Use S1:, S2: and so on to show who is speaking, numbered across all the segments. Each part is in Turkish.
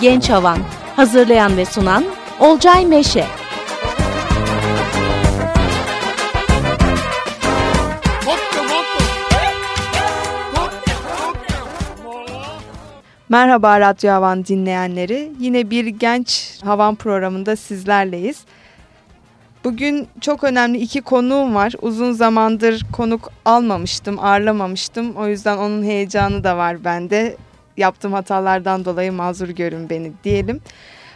S1: Genç Havan Hazırlayan ve sunan Olcay Meşe
S2: Merhaba Radyo Havan dinleyenleri. Yine bir genç havan programında sizlerleyiz. Bugün çok önemli iki konuğum var. Uzun zamandır konuk almamıştım, ağırlamamıştım. O yüzden onun heyecanı da var bende. Yaptığım hatalardan dolayı mazur görün beni diyelim.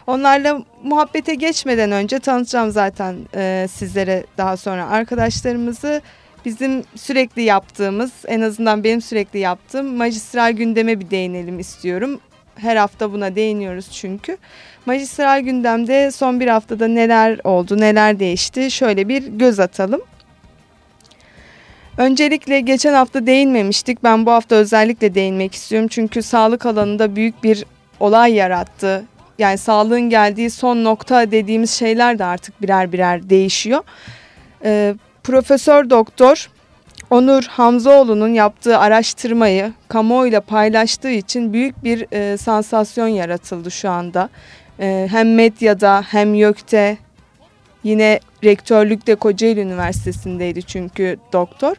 S2: Onlarla muhabbete geçmeden önce tanıtacağım zaten e, sizlere daha sonra arkadaşlarımızı. Bizim sürekli yaptığımız, en azından benim sürekli yaptığım magistral gündeme bir değinelim istiyorum. Her hafta buna değiniyoruz çünkü. Magistral gündemde son bir haftada neler oldu, neler değişti şöyle bir göz atalım. Öncelikle geçen hafta değinmemiştik. Ben bu hafta özellikle değinmek istiyorum. Çünkü sağlık alanında büyük bir olay yarattı. Yani sağlığın geldiği son nokta dediğimiz şeyler de artık birer birer değişiyor. Ee, Profesör Doktor Onur Hamzoğlu'nun yaptığı araştırmayı kamuoyuyla paylaştığı için büyük bir e, sansasyon yaratıldı şu anda. E, hem medyada hem YÖK'te yine rektörlükte Kocaeli Üniversitesi'ndeydi çünkü doktor.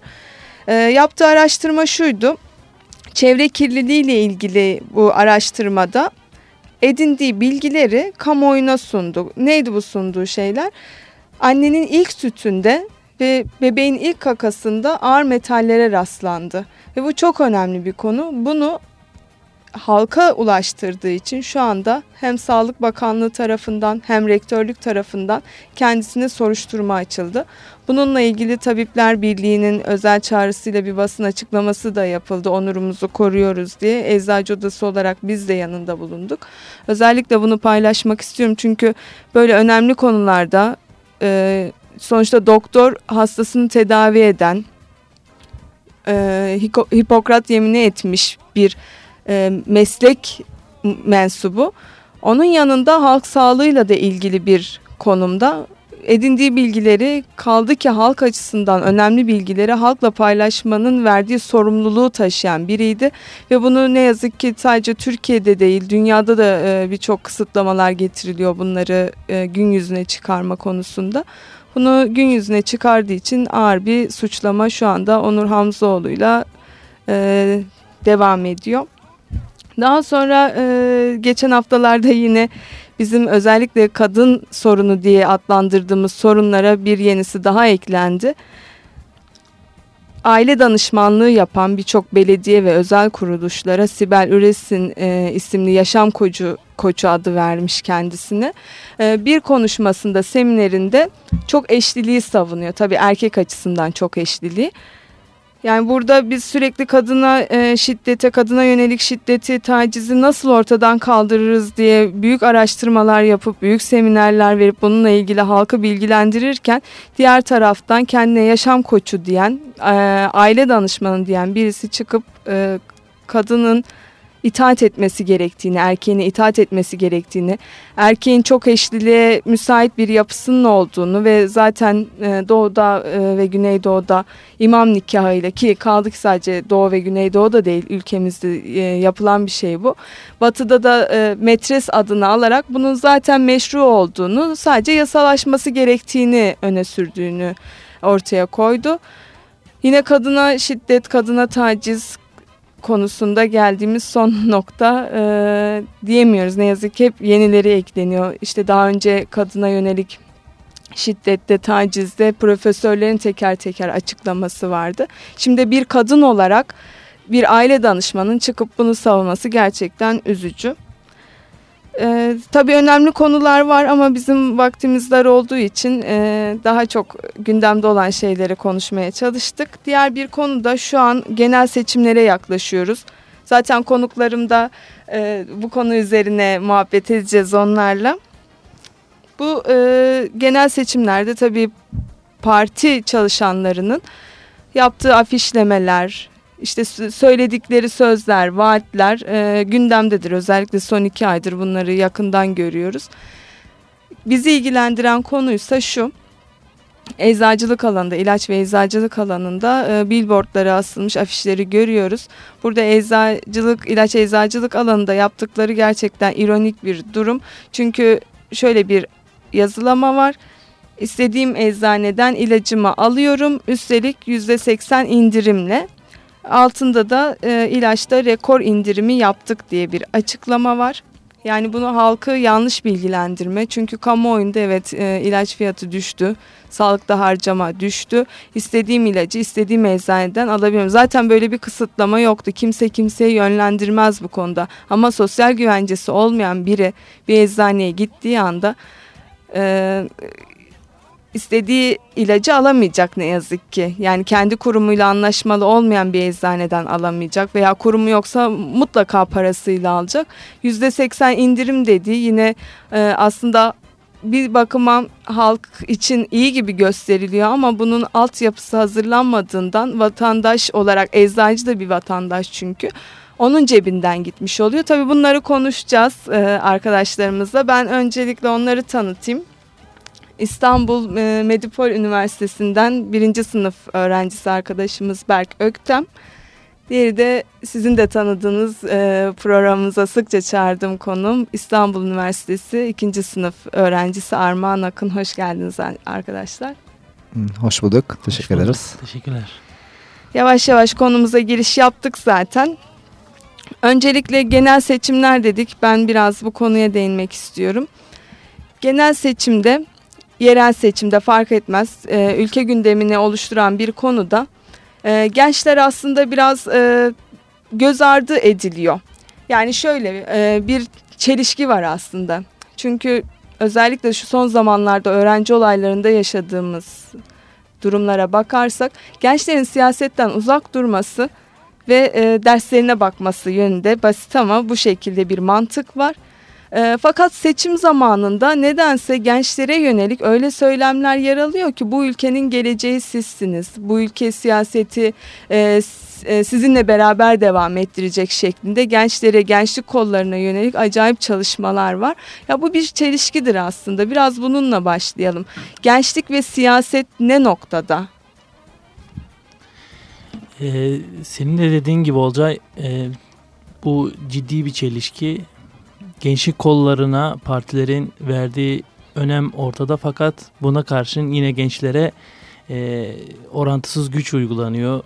S2: E, yaptığı araştırma şuydu. Çevre kirliliği ile ilgili bu araştırmada edindiği bilgileri kamuoyuna sundu. Neydi bu sunduğu şeyler? Annenin ilk sütünde ve bebeğin ilk kakasında ağır metallere rastlandı. Ve bu çok önemli bir konu. Bunu halka ulaştırdığı için şu anda hem Sağlık Bakanlığı tarafından hem rektörlük tarafından kendisine soruşturma açıldı. Bununla ilgili Tabipler Birliği'nin özel çağrısıyla bir basın açıklaması da yapıldı. Onurumuzu koruyoruz diye. Eczacı Odası olarak biz de yanında bulunduk. Özellikle bunu paylaşmak istiyorum çünkü böyle önemli konularda e, sonuçta doktor hastasını tedavi eden e, Hipokrat yemini etmiş bir e, meslek mensubu. Onun yanında halk sağlığıyla da ilgili bir konumda edindiği bilgileri kaldı ki halk açısından önemli bilgileri halkla paylaşmanın verdiği sorumluluğu taşıyan biriydi. Ve bunu ne yazık ki sadece Türkiye'de değil dünyada da e, birçok kısıtlamalar getiriliyor bunları e, gün yüzüne çıkarma konusunda. Bunu gün yüzüne çıkardığı için ağır bir suçlama şu anda Onur Hamzoğlu'yla e, devam ediyor. Daha sonra e, geçen haftalarda yine bizim özellikle kadın sorunu diye adlandırdığımız sorunlara bir yenisi daha eklendi. Aile danışmanlığı yapan birçok belediye ve özel kuruluşlara Sibel Üres'in e, isimli yaşam koçu, koçu adı vermiş kendisine. E, bir konuşmasında seminerinde çok eşliliği savunuyor. Tabii erkek açısından çok eşliliği. Yani burada biz sürekli kadına e, şiddete, kadına yönelik şiddeti, tacizi nasıl ortadan kaldırırız diye büyük araştırmalar yapıp büyük seminerler verip bununla ilgili halkı bilgilendirirken diğer taraftan kendine yaşam koçu diyen, e, aile danışmanı diyen birisi çıkıp e, kadının itaat etmesi gerektiğini, erkeğine itaat etmesi gerektiğini, erkeğin çok eşliliğe müsait bir yapısının olduğunu ve zaten e, doğuda e, ve güneydoğuda imam nikahıyla ki kaldı ki sadece doğu ve güneydoğuda değil ülkemizde e, yapılan bir şey bu. Batıda da metres adını alarak bunun zaten meşru olduğunu sadece yasalaşması gerektiğini öne sürdüğünü ortaya koydu. Yine kadına şiddet, kadına taciz, konusunda geldiğimiz son nokta e, diyemiyoruz. Ne yazık ki hep yenileri ekleniyor. İşte daha önce kadına yönelik şiddette, tacizde profesörlerin teker teker açıklaması vardı. Şimdi bir kadın olarak bir aile danışmanın çıkıp bunu savunması gerçekten üzücü. Ee, tabii önemli konular var ama bizim vaktimiz dar olduğu için e, daha çok gündemde olan şeyleri konuşmaya çalıştık. Diğer bir konu da şu an genel seçimlere yaklaşıyoruz. Zaten konuklarım e, bu konu üzerine muhabbet edeceğiz onlarla. Bu e, genel seçimlerde tabii parti çalışanlarının yaptığı afişlemeler, işte söyledikleri sözler, vaatler e, gündemdedir. Özellikle son iki aydır bunları yakından görüyoruz. Bizi ilgilendiren konuysa şu. eczacılık alanında, ilaç ve eczacılık alanında e, billboardları asılmış afişleri görüyoruz. Burada eczacılık, ilaç eczacılık alanında yaptıkları gerçekten ironik bir durum. Çünkü şöyle bir yazılama var. İstediğim eczaneden ilacımı alıyorum. Üstelik %80 indirimle. Altında da e, ilaçta rekor indirimi yaptık diye bir açıklama var. Yani bunu halkı yanlış bilgilendirme. Çünkü kamuoyunda evet e, ilaç fiyatı düştü. Sağlıkta harcama düştü. İstediğim ilacı istediğim eczaneden alabiliyorum. Zaten böyle bir kısıtlama yoktu. Kimse kimseyi yönlendirmez bu konuda. Ama sosyal güvencesi olmayan biri bir eczaneye gittiği anda e, istediği ilacı alamayacak ne yazık ki. Yani kendi kurumuyla anlaşmalı olmayan bir eczaneden alamayacak veya kurumu yoksa mutlaka parasıyla alacak. %80 indirim dediği yine e, aslında bir bakıma halk için iyi gibi gösteriliyor ama bunun altyapısı hazırlanmadığından vatandaş olarak eczacı da bir vatandaş çünkü onun cebinden gitmiş oluyor. Tabii bunları konuşacağız e, arkadaşlarımızla. Ben öncelikle onları tanıtayım. İstanbul e, Medipol Üniversitesi'nden birinci sınıf öğrencisi arkadaşımız Berk Öktem. Diğeri de sizin de tanıdığınız e, programımıza sıkça çağırdığım konum İstanbul Üniversitesi ikinci sınıf öğrencisi Armağan Akın. Hoş geldiniz arkadaşlar.
S3: Hoş bulduk. Teşekkür Hoş ederiz.
S4: Teşekkürler.
S2: Yavaş yavaş konumuza giriş yaptık zaten. Öncelikle genel seçimler dedik. Ben biraz bu konuya değinmek istiyorum. Genel seçimde yerel seçimde fark etmez e, ülke gündemini oluşturan bir konuda e, gençler aslında biraz e, göz ardı ediliyor. Yani şöyle e, bir çelişki var aslında. Çünkü özellikle şu son zamanlarda öğrenci olaylarında yaşadığımız durumlara bakarsak gençlerin siyasetten uzak durması ve e, derslerine bakması yönünde basit ama bu şekilde bir mantık var. E, fakat seçim zamanında nedense gençlere yönelik öyle söylemler yer alıyor ki bu ülkenin geleceği sizsiniz. Bu ülke siyaseti e, e, sizinle beraber devam ettirecek şeklinde gençlere, gençlik kollarına yönelik acayip çalışmalar var. Ya bu bir çelişkidir aslında. Biraz bununla başlayalım. Gençlik ve siyaset ne noktada?
S4: Ee, senin de dediğin gibi Olcay, e, bu ciddi bir çelişki gençlik kollarına partilerin verdiği önem ortada fakat buna karşın yine gençlere e, orantısız güç uygulanıyor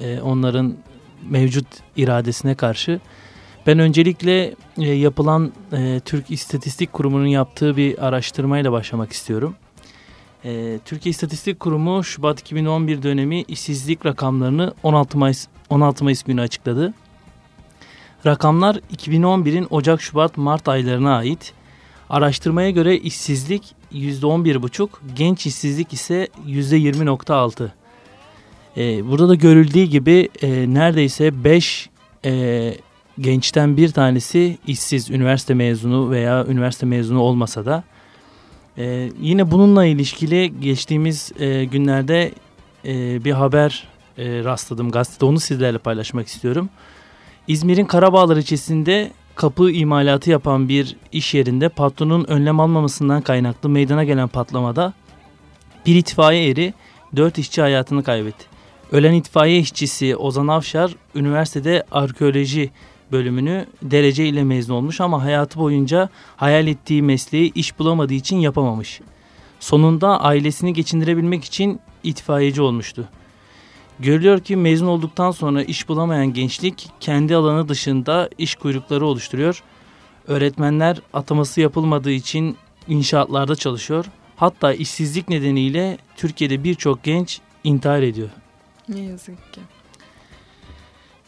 S4: e, onların mevcut iradesine karşı. Ben öncelikle e, yapılan e, Türk İstatistik Kurumu'nun yaptığı bir araştırmayla başlamak istiyorum. E, Türkiye İstatistik Kurumu Şubat 2011 dönemi işsizlik rakamlarını 16 Mayıs 16 Mayıs günü açıkladı. Rakamlar 2011'in Ocak, Şubat, Mart aylarına ait. Araştırmaya göre işsizlik %11,5, genç işsizlik ise %20,6. Ee, burada da görüldüğü gibi e, neredeyse 5 e, gençten bir tanesi işsiz, üniversite mezunu veya üniversite mezunu olmasa da. E, yine bununla ilişkili geçtiğimiz e, günlerde e, bir haber e, rastladım gazetede onu sizlerle paylaşmak istiyorum. İzmir'in Karabağlar ilçesinde kapı imalatı yapan bir iş yerinde patronun önlem almamasından kaynaklı meydana gelen patlamada bir itfaiye eri 4 işçi hayatını kaybetti. Ölen itfaiye işçisi Ozan Avşar üniversitede arkeoloji bölümünü derece ile mezun olmuş ama hayatı boyunca hayal ettiği mesleği iş bulamadığı için yapamamış. Sonunda ailesini geçindirebilmek için itfaiyeci olmuştu. Görülüyor ki mezun olduktan sonra iş bulamayan gençlik kendi alanı dışında iş kuyrukları oluşturuyor. Öğretmenler ataması yapılmadığı için inşaatlarda çalışıyor. Hatta işsizlik nedeniyle Türkiye'de birçok genç intihar ediyor.
S2: Ne yazık ki.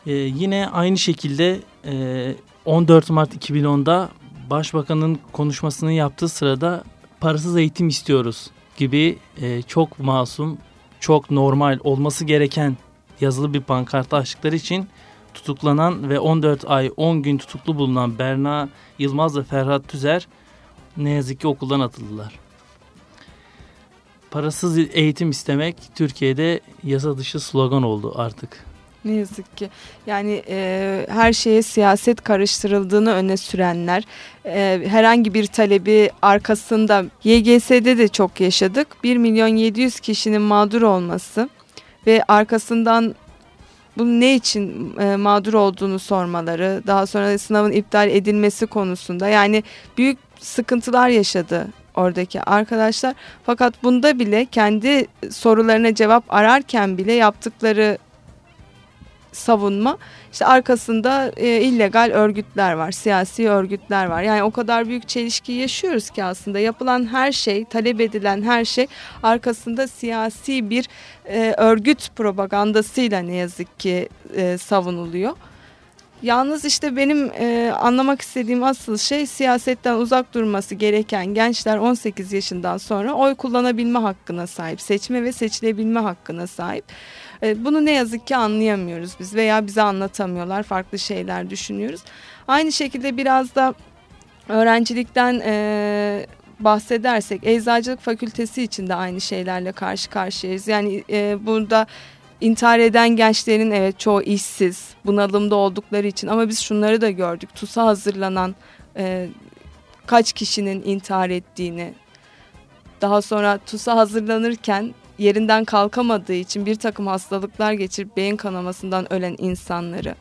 S4: Ee, yine aynı şekilde e, 14 Mart 2010'da Başbakanın konuşmasını yaptığı sırada parasız eğitim istiyoruz gibi e, çok masum çok normal olması gereken yazılı bir pankartı açtıkları için tutuklanan ve 14 ay 10 gün tutuklu bulunan Berna Yılmaz ve Ferhat Tüzer ne yazık ki okuldan atıldılar. Parasız eğitim istemek Türkiye'de yasa dışı slogan oldu artık.
S2: Ne yazık ki. Yani e, her şeye siyaset karıştırıldığını öne sürenler, e, herhangi bir talebi arkasında YGS'de de çok yaşadık. 1 milyon 700 kişinin mağdur olması ve arkasından bunun ne için e, mağdur olduğunu sormaları, daha sonra sınavın iptal edilmesi konusunda yani büyük sıkıntılar yaşadı oradaki arkadaşlar. Fakat bunda bile kendi sorularına cevap ararken bile yaptıkları savunma işte arkasında e, illegal örgütler var, siyasi örgütler var. Yani o kadar büyük çelişki yaşıyoruz ki aslında yapılan her şey, talep edilen her şey arkasında siyasi bir e, örgüt propagandasıyla ne yazık ki e, savunuluyor. Yalnız işte benim e, anlamak istediğim asıl şey siyasetten uzak durması gereken gençler 18 yaşından sonra oy kullanabilme hakkına sahip, seçme ve seçilebilme hakkına sahip. Bunu ne yazık ki anlayamıyoruz biz veya bize anlatamıyorlar, farklı şeyler düşünüyoruz. Aynı şekilde biraz da öğrencilikten bahsedersek Eczacılık Fakültesi için de aynı şeylerle karşı karşıyayız. Yani burada intihar eden gençlerin evet çoğu işsiz, bunalımda oldukları için ama biz şunları da gördük. TUS'a hazırlanan kaç kişinin intihar ettiğini, daha sonra TUS'a hazırlanırken yerinden kalkamadığı için bir takım hastalıklar geçirip beyin kanamasından ölen insanları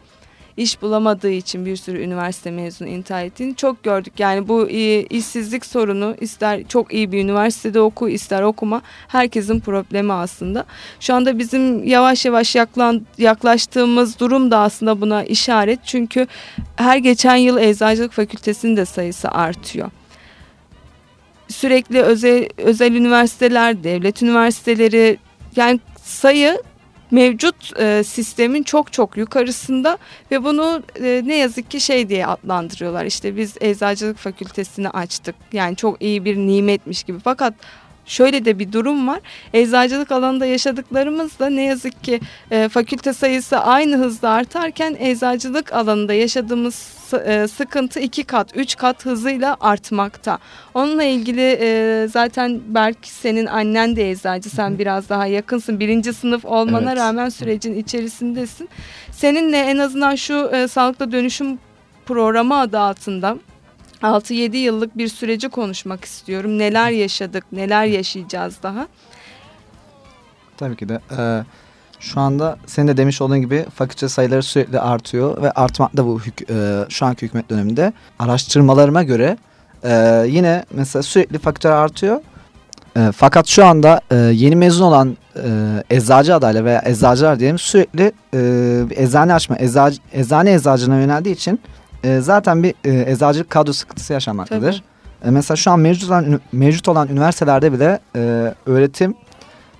S2: iş bulamadığı için bir sürü üniversite mezunu intihar ettiğini çok gördük. Yani bu e, işsizlik sorunu ister çok iyi bir üniversitede oku ister okuma herkesin problemi aslında. Şu anda bizim yavaş yavaş yaklaştığımız durum da aslında buna işaret. Çünkü her geçen yıl eczacılık fakültesinin de sayısı artıyor sürekli özel özel üniversiteler, devlet üniversiteleri yani sayı mevcut e, sistemin çok çok yukarısında ve bunu e, ne yazık ki şey diye adlandırıyorlar. İşte biz eczacılık fakültesini açtık. Yani çok iyi bir nimetmiş gibi. Fakat şöyle de bir durum var. Eczacılık alanında yaşadıklarımız da ne yazık ki e, fakülte sayısı aynı hızda artarken eczacılık alanında yaşadığımız e, sıkıntı iki kat, üç kat hızıyla artmakta. Onunla ilgili e, zaten belki senin annen de eczacı, sen biraz daha yakınsın. Birinci sınıf olmana evet. rağmen sürecin içerisindesin. Seninle en azından şu e, sağlıklı dönüşüm programı adı altında 6-7 yıllık bir süreci konuşmak istiyorum. Neler yaşadık, neler yaşayacağız daha?
S3: Tabii ki de. Ee, şu anda senin de demiş olduğun gibi fakülte sayıları sürekli artıyor ve artmakta bu e, şu anki hükümet döneminde. Araştırmalarıma göre e, yine mesela sürekli fakülte artıyor. E, fakat şu anda e, yeni mezun olan e, eczacı adayları veya eczacılar diyelim sürekli e, eczane açma, eczacı, eczane eczacına yöneldiği için e, zaten bir e, eczacılık kadro sıkıntısı yaşanmaktadır. E, mesela şu an mevcut olan, mevcut olan üniversitelerde bile e, öğretim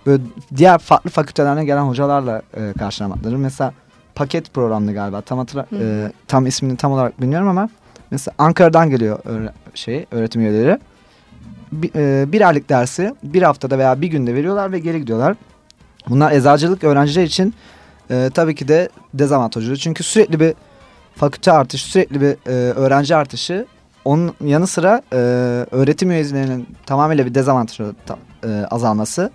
S3: böyle diğer farklı fakültelerden gelen hocalarla e, karşılamaktadır. Mesela paket programlı galiba tam hatırla, e, tam ismini tam olarak bilmiyorum ama mesela Ankara'dan geliyor öğre, şey öğretim üyeleri. Bir, e, bir aylık dersi bir haftada veya bir günde veriyorlar ve geri gidiyorlar. Bunlar eczacılık öğrenciler için e, tabii ki de dezavantajlı. Çünkü sürekli bir fakülte artışı, sürekli bir e, öğrenci artışı. Onun yanı sıra e, öğretim üyelerinin tamamıyla bir dezavantajı e, azalması.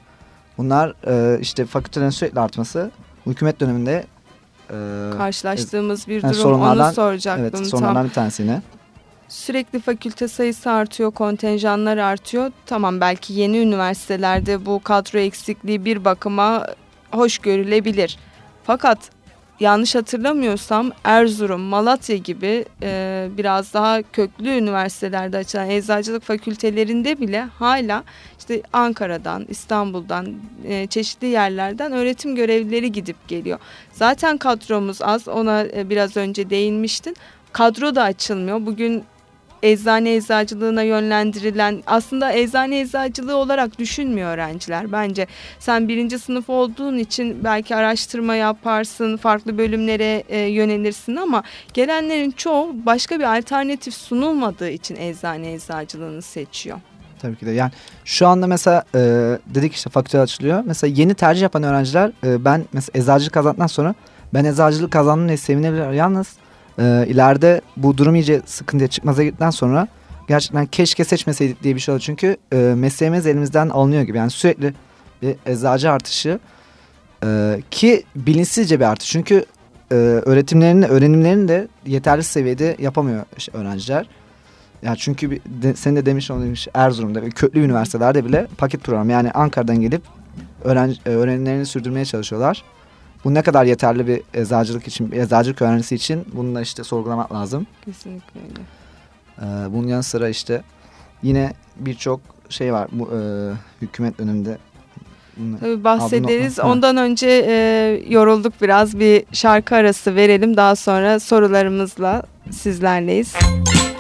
S3: Bunlar e, işte fakültelerin sürekli artması. Hükümet döneminde
S2: e, karşılaştığımız bir yani durum. Onu soracaktım.
S3: Evet, sorunlardan tam. bir tanesi yine.
S2: Sürekli fakülte sayısı artıyor, kontenjanlar artıyor. Tamam belki yeni üniversitelerde bu kadro eksikliği bir bakıma hoş görülebilir. Fakat yanlış hatırlamıyorsam Erzurum, Malatya gibi e, biraz daha köklü üniversitelerde açılan eczacılık fakültelerinde bile hala işte Ankara'dan, İstanbul'dan, e, çeşitli yerlerden öğretim görevlileri gidip geliyor. Zaten kadromuz az, ona e, biraz önce değinmiştin. Kadro da açılmıyor. Bugün eczane eczacılığına yönlendirilen aslında eczane eczacılığı olarak düşünmüyor öğrenciler. Bence sen birinci sınıf olduğun için belki araştırma yaparsın, farklı bölümlere e, yönelirsin ama gelenlerin çoğu başka bir alternatif sunulmadığı için eczane eczacılığını seçiyor.
S3: Tabii ki de yani şu anda mesela e, dedik işte fakülte açılıyor. Mesela yeni tercih yapan öğrenciler e, ben mesela eczacılık kazandıktan sonra ben eczacılık kazandım diye sevinebilir. Yalnız e, ileride bu durum iyice sıkıntıya çıkmaza gittikten sonra gerçekten keşke seçmeseydik diye bir şey oldu. Çünkü e, mesleğimiz elimizden alınıyor gibi. Yani sürekli bir eczacı artışı e, ki bilinçsizce bir artış. Çünkü e, öğretimlerini, öğrenimlerini de yeterli seviyede yapamıyor öğrenciler. Ya çünkü bir de, senin de demiş olduğun Erzurum'da ve köklü üniversitelerde bile paket program yani Ankara'dan gelip öğrenci, e, öğrenimlerini sürdürmeye çalışıyorlar. Bu ne kadar yeterli bir eczacılık için, bir eczacılık öğrencisi için bunu da işte sorgulamak lazım.
S2: Kesinlikle öyle.
S3: Ee, bunun yanı sıra işte yine birçok şey var bu e, hükümet. Bunu-
S2: Tabii bahsederiz. Ondan önce e, yorulduk biraz. Bir şarkı arası verelim. Daha sonra sorularımızla sizlerleyiz.
S5: La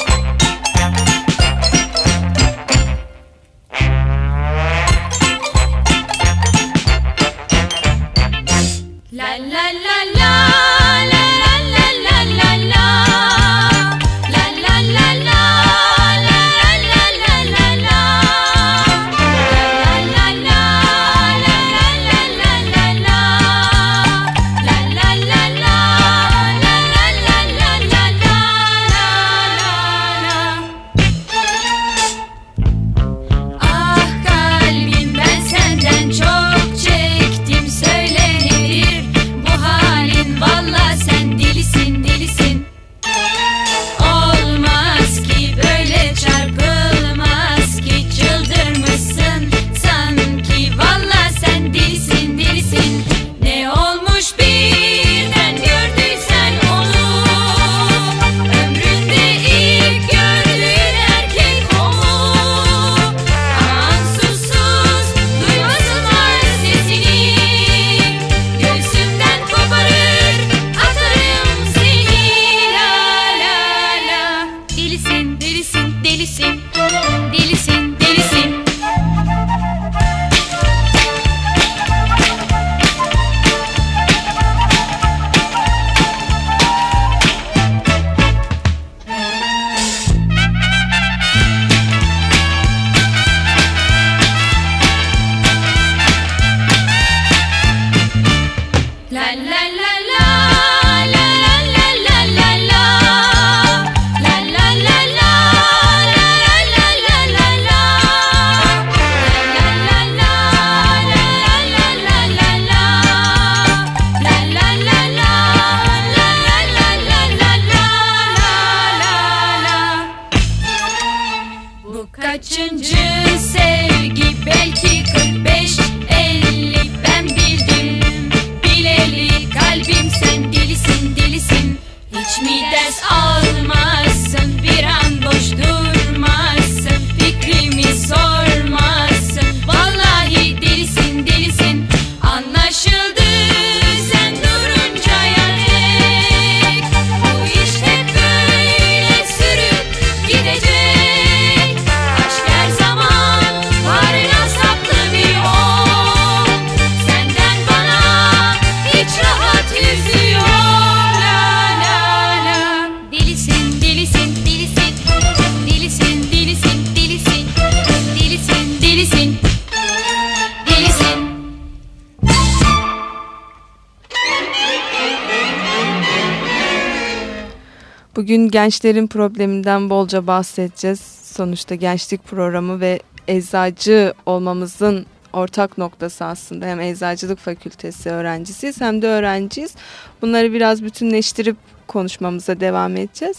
S2: gençlerin probleminden bolca bahsedeceğiz. Sonuçta gençlik programı ve eczacı olmamızın ortak noktası aslında. Hem eczacılık fakültesi öğrencisiyiz hem de öğrenciyiz. Bunları biraz bütünleştirip konuşmamıza devam edeceğiz.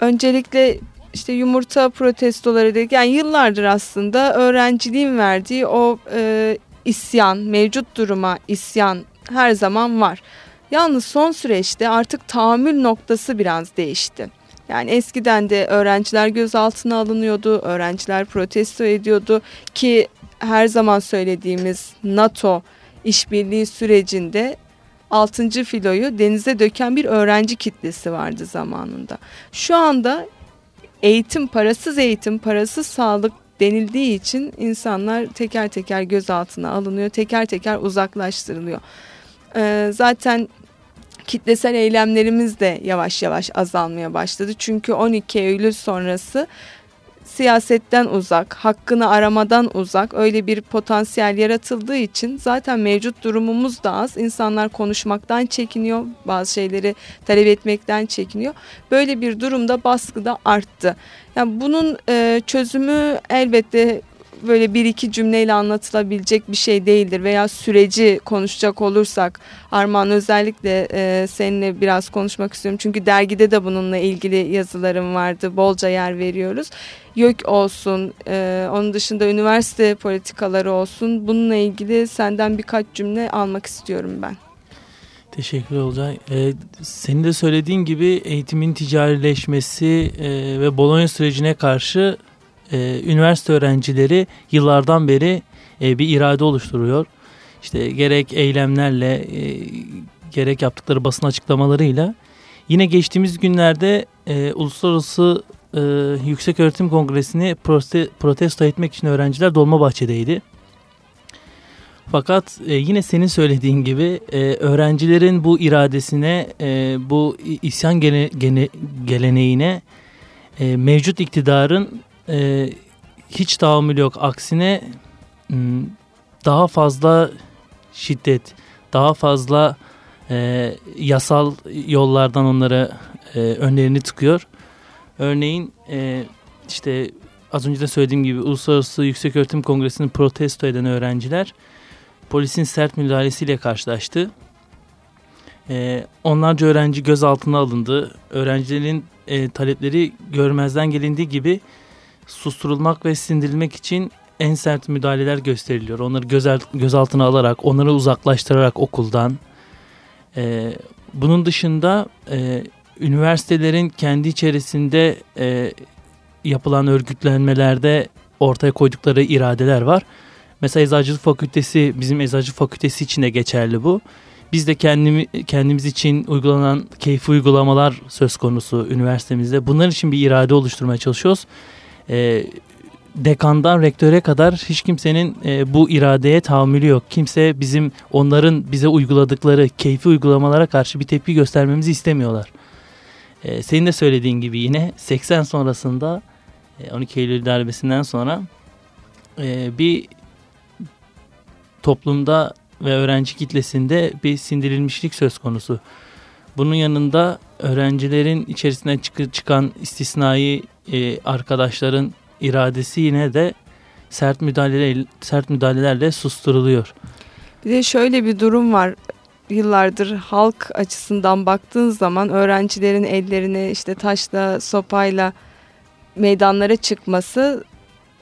S2: Öncelikle işte yumurta protestoları dedik. Yani yıllardır aslında öğrenciliğin verdiği o e, isyan, mevcut duruma isyan her zaman var. Yalnız son süreçte artık tahammül noktası biraz değişti. Yani eskiden de öğrenciler gözaltına alınıyordu, öğrenciler protesto ediyordu ki her zaman söylediğimiz NATO işbirliği sürecinde 6. filoyu denize döken bir öğrenci kitlesi vardı zamanında. Şu anda eğitim, parasız eğitim, parasız sağlık denildiği için insanlar teker teker gözaltına alınıyor, teker teker uzaklaştırılıyor. Ee, zaten kitlesel eylemlerimiz de yavaş yavaş azalmaya başladı. Çünkü 12 Eylül sonrası siyasetten uzak, hakkını aramadan uzak öyle bir potansiyel yaratıldığı için zaten mevcut durumumuz da az. İnsanlar konuşmaktan çekiniyor, bazı şeyleri talep etmekten çekiniyor. Böyle bir durumda baskı da arttı. Yani bunun e, çözümü elbette böyle bir iki cümleyle anlatılabilecek bir şey değildir. Veya süreci konuşacak olursak Armağan özellikle e, seninle biraz konuşmak istiyorum. Çünkü dergide de bununla ilgili yazılarım vardı. Bolca yer veriyoruz. YÖK olsun e, onun dışında üniversite politikaları olsun. Bununla ilgili senden birkaç cümle almak istiyorum ben.
S4: Teşekkür Olcay. Ee, senin de söylediğin gibi eğitimin ticarileşmesi e, ve Bologna sürecine karşı e, üniversite öğrencileri yıllardan beri e, bir irade oluşturuyor. İşte gerek eylemlerle e, gerek yaptıkları basın açıklamalarıyla yine geçtiğimiz günlerde e, Uluslararası e, Yüksek Öğretim Kongresi'ni prote, protesto etmek için öğrenciler Dolmabahçe'deydi. Fakat e, yine senin söylediğin gibi e, öğrencilerin bu iradesine, e, bu isyan gene, gene, geleneğine e, mevcut iktidarın e, hiç tahammülü yok. Aksine m, daha fazla şiddet, daha fazla e, yasal yollardan onlara e, önlerini tıkıyor. Örneğin e, işte az önce de söylediğim gibi Uluslararası Yüksek Öğretim Kongresi'ni protesto eden öğrenciler polisin sert müdahalesiyle karşılaştı. E, onlarca öğrenci gözaltına alındı. Öğrencilerin e, talepleri görmezden gelindiği gibi susturulmak ve sindirilmek için en sert müdahaleler gösteriliyor. Onları gözel, gözaltına alarak, onları uzaklaştırarak okuldan. E, bunun dışında e, üniversitelerin kendi içerisinde e, yapılan örgütlenmelerde ortaya koydukları iradeler var. Mesela Eczacılık Fakültesi bizim Eczacılık Fakültesi için de geçerli bu. Biz de kendimi, kendimiz için uygulanan keyfi uygulamalar söz konusu üniversitemizde. Bunlar için bir irade oluşturmaya çalışıyoruz. E, dekandan rektöre kadar hiç kimsenin e, bu iradeye tahammülü yok. Kimse bizim onların bize uyguladıkları keyfi uygulamalara karşı bir tepki göstermemizi istemiyorlar. E, senin de söylediğin gibi yine 80 sonrasında e, 12 Eylül darbesinden sonra e, bir toplumda ve öğrenci kitlesinde bir sindirilmişlik söz konusu. Bunun yanında öğrencilerin içerisinden çık çıkan istisnai e, arkadaşların iradesi yine de sert müdahaleler sert müdahalelerle susturuluyor.
S2: Bir de şöyle bir durum var. Yıllardır halk açısından baktığın zaman öğrencilerin ellerine işte taşla, sopayla meydanlara çıkması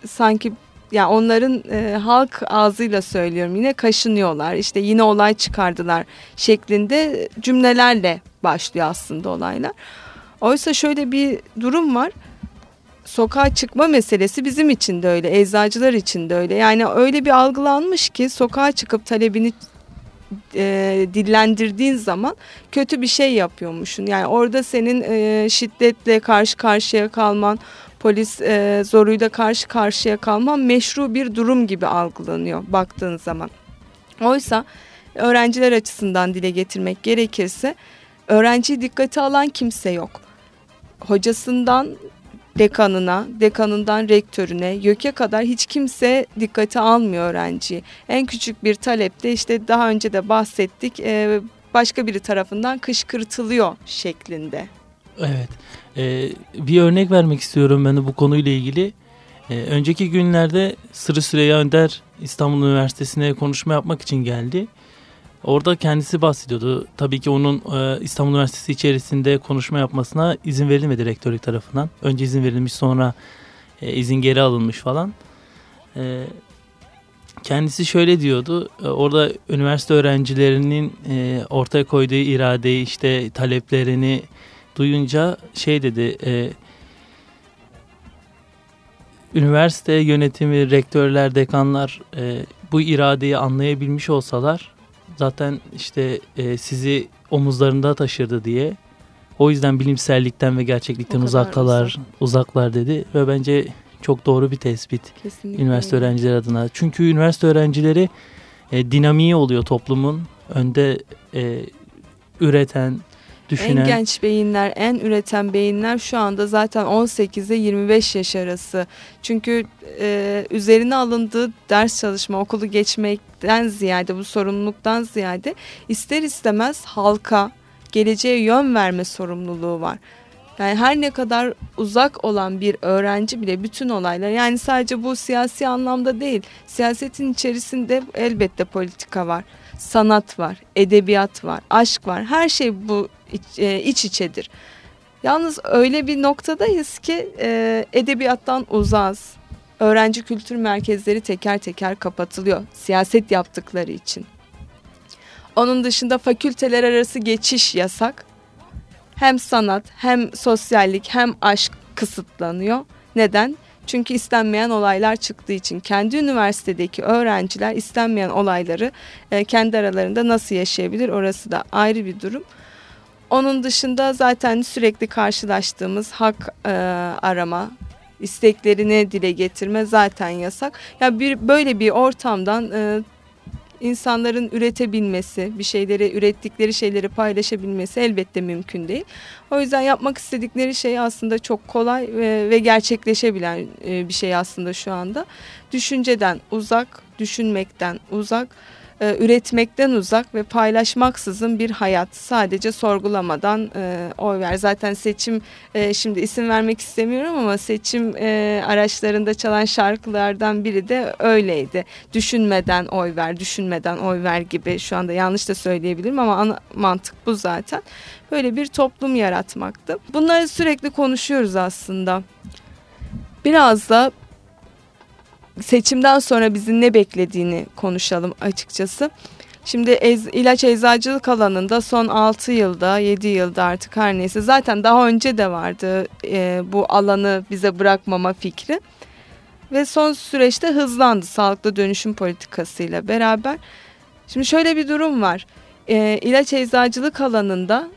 S2: sanki yani onların e, halk ağzıyla söylüyorum yine kaşınıyorlar işte yine olay çıkardılar şeklinde cümlelerle başlıyor aslında olaylar. Oysa şöyle bir durum var sokağa çıkma meselesi bizim için de öyle, eczacılar için de öyle. Yani öyle bir algılanmış ki sokağa çıkıp talebini e, dillendirdiğin zaman kötü bir şey yapıyormuşsun. Yani orada senin e, şiddetle karşı karşıya kalman, polis e, zoruyla karşı karşıya kalman meşru bir durum gibi algılanıyor baktığın zaman. Oysa öğrenciler açısından dile getirmek gerekirse öğrenciyi dikkate alan kimse yok. Hocasından dekanına, dekanından rektörüne, YÖK'e kadar hiç kimse dikkate almıyor öğrenciyi. En küçük bir talepte işte daha önce de bahsettik e, başka biri tarafından kışkırtılıyor şeklinde.
S4: Evet. Ee, bir örnek vermek istiyorum ben de bu konuyla ilgili. Ee, önceki günlerde Sırrı Süreyya Önder İstanbul Üniversitesi'ne konuşma yapmak için geldi. Orada kendisi bahsediyordu. Tabii ki onun e, İstanbul Üniversitesi içerisinde konuşma yapmasına izin verilmedi rektörlük tarafından. Önce izin verilmiş sonra e, izin geri alınmış falan. E, kendisi şöyle diyordu. E, orada üniversite öğrencilerinin e, ortaya koyduğu iradeyi işte taleplerini duyunca şey dedi. E, üniversite yönetimi, rektörler, dekanlar e, bu iradeyi anlayabilmiş olsalar zaten işte e, sizi omuzlarında taşırdı diye. O yüzden bilimsellikten ve gerçeklikten uzaktalar, uzak. uzaklar dedi ve bence çok doğru bir tespit
S2: Kesinlikle.
S4: üniversite öğrencileri adına. Çünkü üniversite öğrencileri e, dinamiği oluyor toplumun. Önde e, üreten, düşünen.
S2: En genç beyinler, en üreten beyinler şu anda zaten 18 ile 25 yaş arası. Çünkü e, üzerine alındığı ders çalışma, okulu geçmekten ziyade, bu sorumluluktan ziyade ister istemez halka, geleceğe yön verme sorumluluğu var. Yani her ne kadar uzak olan bir öğrenci bile bütün olaylar yani sadece bu siyasi anlamda değil. Siyasetin içerisinde elbette politika var, sanat var, edebiyat var, aşk var. Her şey bu iç, e, iç içedir. Yalnız öyle bir noktadayız ki e, edebiyattan uzağız. Öğrenci kültür merkezleri teker teker kapatılıyor siyaset yaptıkları için. Onun dışında fakülteler arası geçiş yasak. Hem sanat hem sosyallik hem aşk kısıtlanıyor. Neden? Çünkü istenmeyen olaylar çıktığı için kendi üniversitedeki öğrenciler istenmeyen olayları e, kendi aralarında nasıl yaşayabilir orası da ayrı bir durum. Onun dışında zaten sürekli karşılaştığımız hak e, arama, isteklerini dile getirme zaten yasak. Ya bir böyle bir ortamdan e, insanların üretebilmesi, bir şeyleri ürettikleri şeyleri paylaşabilmesi elbette mümkün değil. O yüzden yapmak istedikleri şey aslında çok kolay ve, ve gerçekleşebilen e, bir şey aslında şu anda. Düşünceden uzak, düşünmekten uzak, e, üretmekten uzak ve paylaşmaksızın bir hayat. Sadece sorgulamadan e, oy ver. Zaten seçim e, şimdi isim vermek istemiyorum ama seçim e, araçlarında çalan şarkılardan biri de öyleydi. Düşünmeden oy ver, düşünmeden oy ver gibi. Şu anda yanlış da söyleyebilirim ama ana mantık bu zaten. Böyle bir toplum yaratmaktı. Bunları sürekli konuşuyoruz aslında. Biraz da seçimden sonra bizi ne beklediğini konuşalım açıkçası. Şimdi ez, ilaç eczacılık alanında son 6 yılda 7 yılda artık her neyse zaten daha önce de vardı e, bu alanı bize bırakmama fikri. Ve son süreçte hızlandı sağlıklı dönüşüm politikasıyla beraber. Şimdi şöyle bir durum var. E, ilaç eczacılık alanında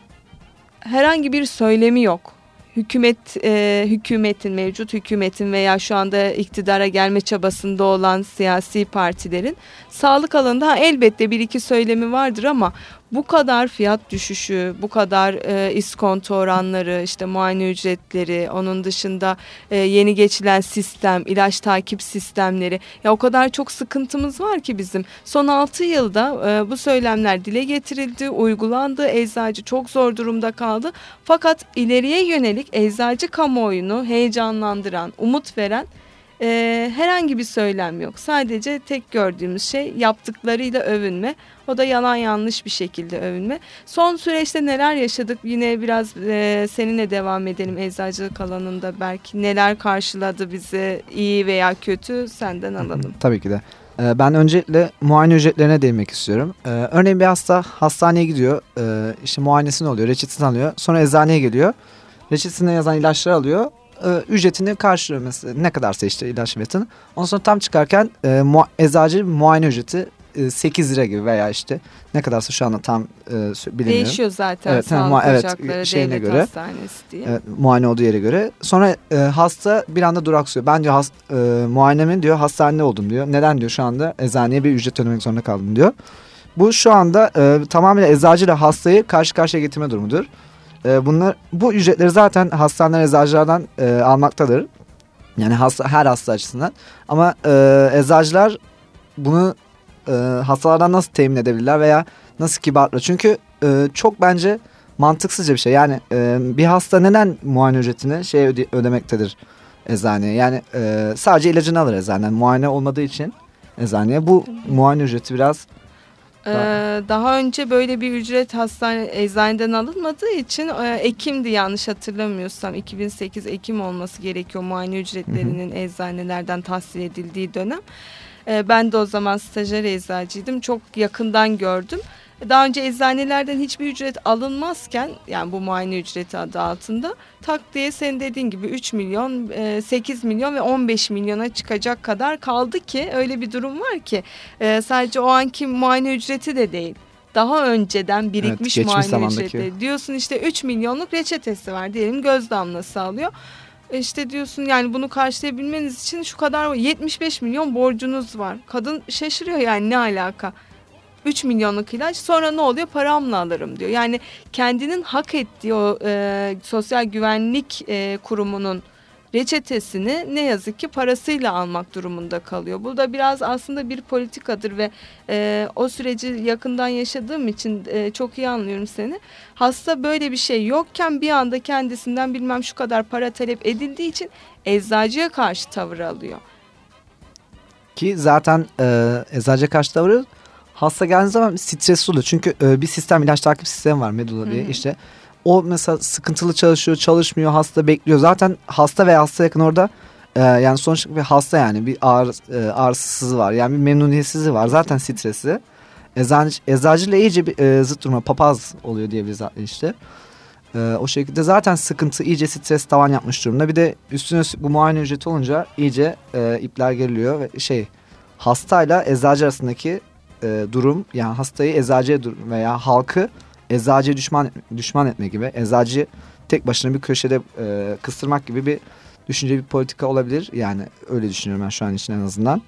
S2: herhangi bir söylemi yok hükümet e, hükümetin mevcut hükümetin veya şu anda iktidara gelme çabasında olan siyasi partilerin sağlık alanında elbette bir iki söylemi vardır ama bu kadar fiyat düşüşü, bu kadar e, iskonto oranları, işte muayene ücretleri, onun dışında e, yeni geçilen sistem, ilaç takip sistemleri. Ya o kadar çok sıkıntımız var ki bizim. Son 6 yılda e, bu söylemler dile getirildi, uygulandı. Eczacı çok zor durumda kaldı. Fakat ileriye yönelik eczacı kamuoyunu heyecanlandıran, umut veren e, herhangi bir söylem yok. Sadece tek gördüğümüz şey yaptıklarıyla övünme. O da yalan yanlış bir şekilde övünme. Son süreçte neler yaşadık yine biraz e, seninle devam edelim eczacılık alanında belki neler karşıladı bizi iyi veya kötü senden alalım.
S3: Tabii ki de. Ee, Ben öncelikle muayene ücretlerine değinmek istiyorum. Ee, Örneğin bir hasta hastaneye gidiyor, işte muayenesini oluyor, reçetesini alıyor. Sonra eczaneye geliyor, reçetesinde yazan ilaçları alıyor. Ee, Ücretini karşılıyor mesela ne kadarsa işte ilaç fiyatını. Ondan sonra tam çıkarken e, mua- eczacı muayene ücreti e, 8 lira gibi veya işte ne kadarsa şu anda tam e, bilemiyorum.
S2: Değişiyor zaten
S3: Evet,
S2: sağlık
S3: evet,
S2: ocakları,
S3: şeyine göre.
S2: hastanesi diye.
S3: Evet, muayene olduğu yere göre. Sonra e, hasta bir anda duraksıyor. Ben diyor hast, e, muayenemin diyor hastanede oldum diyor. Neden diyor şu anda eczaneye bir ücret ödemek zorunda kaldım diyor. Bu şu anda e, tamamen eczacıyla hastayı karşı karşıya getirme durumudur. E, bunlar bu ücretleri zaten hastaneler eczacılardan e, almaktadır. Yani hasta her hasta açısından. Ama e, eczacılar bunu e, hastalardan nasıl temin edebilirler veya nasıl kibarla? Çünkü e, çok bence mantıksızca bir şey. Yani e, bir hasta neden muayene ücretini şey öde- ödemektedir eczaneye? Yani e, sadece ilacını alır eczaneden. Muayene olmadığı için eczaneye. Bu muayene ücreti biraz
S2: Ee, daha önce böyle bir ücret hastane eczaneden alınmadığı için e, Ekim'di yanlış hatırlamıyorsam 2008 Ekim olması gerekiyor muayene ücretlerinin eczanelerden tahsil edildiği dönem. Ee, ben de o zaman stajyer eczacıydım çok yakından gördüm. Daha önce eczanelerden hiçbir ücret alınmazken yani bu muayene ücreti adı altında tak diye senin dediğin gibi 3 milyon, e, 8 milyon ve 15 milyona çıkacak kadar kaldı ki öyle bir durum var ki e, sadece o anki muayene ücreti de değil. Daha önceden birikmiş
S3: geçmiş
S2: muayene
S3: zamandaki.
S2: ücreti. Diyorsun işte 3 milyonluk reçetesi var diyelim göz damlası alıyor. E İşte diyorsun yani bunu karşılayabilmeniz için şu kadar var. 75 milyon borcunuz var. Kadın şaşırıyor yani ne alaka? 3 milyonluk ilaç sonra ne oluyor paramla alırım diyor. Yani kendinin hak ettiği o e, sosyal güvenlik e, kurumunun reçetesini ne yazık ki parasıyla almak durumunda kalıyor. Bu da biraz aslında bir politikadır ve e, o süreci yakından yaşadığım için e, çok iyi anlıyorum seni. Hasta böyle bir şey yokken bir anda kendisinden bilmem şu kadar para talep edildiği için eczacıya karşı tavır alıyor.
S3: Ki zaten e, eczacıya karşı tavrı hasta geldiği zaman stresli oluyor. Çünkü e, bir sistem ilaç takip sistemi var Medula diye
S2: Hı hı.
S3: işte. O mesela sıkıntılı çalışıyor, çalışmıyor, hasta bekliyor. Zaten hasta ve hasta yakın orada e, yani sonuç bir hasta yani bir ağrı, e, ağrısızlığı var. Yani bir memnuniyetsizliği var. Zaten stresli. Eczacı, eczacıyla iyice bir e, zıt durma papaz oluyor diyebiliriz işte. E, o şekilde zaten sıkıntı iyice stres tavan yapmış durumda. Bir de üstüne bu muayene ücreti olunca iyice e, ipler geriliyor ve şey hastayla eczacı arasındaki e, durum yani hastayı eczacıya veya halkı eczacıya düşman düşman etme gibi eczacı tek başına bir köşede e, kıstırmak gibi bir düşünce bir politika olabilir. Yani öyle düşünüyorum ben şu an için en azından.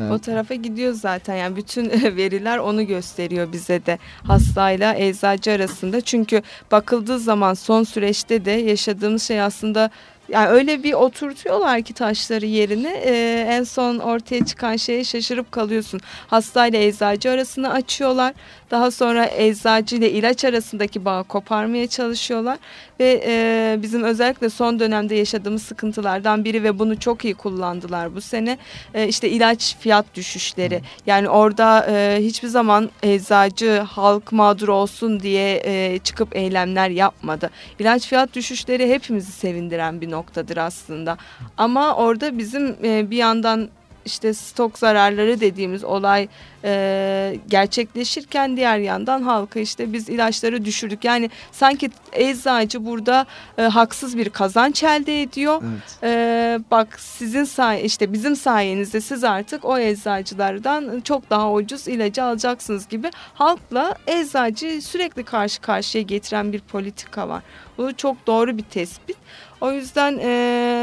S3: E,
S2: O tarafa gidiyor zaten yani bütün veriler onu gösteriyor bize de hastayla eczacı arasında. Çünkü bakıldığı zaman son süreçte de yaşadığımız şey aslında yani öyle bir oturtuyorlar ki taşları yerine e, en son ortaya çıkan şeye şaşırıp kalıyorsun. Hastayla eczacı arasını açıyorlar. Daha sonra eczacı ile ilaç arasındaki bağı koparmaya çalışıyorlar. Ve e, bizim özellikle son dönemde yaşadığımız sıkıntılardan biri ve bunu çok iyi kullandılar bu sene. E, işte ilaç fiyat düşüşleri. Yani orada e, hiçbir zaman eczacı halk mağdur olsun diye e, çıkıp eylemler yapmadı. İlaç fiyat düşüşleri hepimizi sevindiren bir noktadır aslında. Ama orada bizim e, bir yandan işte stok zararları dediğimiz olay e, gerçekleşirken diğer yandan halka işte biz ilaçları düşürdük. Yani sanki eczacı burada e, haksız bir kazanç elde ediyor.
S3: evet.
S2: Ee, bak sizin say işte bizim sayenizde siz artık o eczacılardan çok daha ucuz ilacı alacaksınız gibi halkla eczacı sürekli karşı karşıya getiren bir politika var. Bu çok doğru bir tespit. O yüzden e,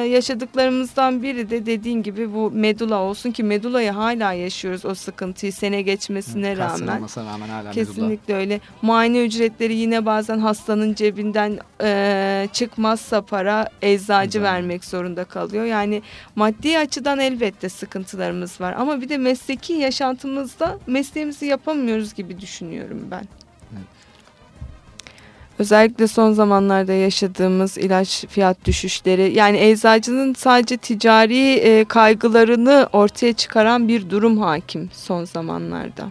S2: yaşadıklarımızdan biri de dediğin gibi bu medula olsun ki medulayı hala yaşıyoruz o sıkıntıyı sene geçmesine
S3: Kanser
S2: rağmen.
S3: rağmen hala medula.
S2: Kesinlikle öyle. Muayene ücretleri yine bazen hastanın cebinden e, çıkmazsa para eczacı
S3: Eczacı.
S2: vermek zorunda kalıyor. Yani maddi açıdan elbette sıkıntılarımız var ama bir de mesleki yaşantımızda mesleğimizi yapamıyoruz gibi düşünüyorum ben.
S3: Evet.
S2: Özellikle son zamanlarda yaşadığımız ilaç fiyat düşüşleri yani eczacının sadece ticari e, kaygılarını ortaya çıkaran bir durum hakim son zamanlarda.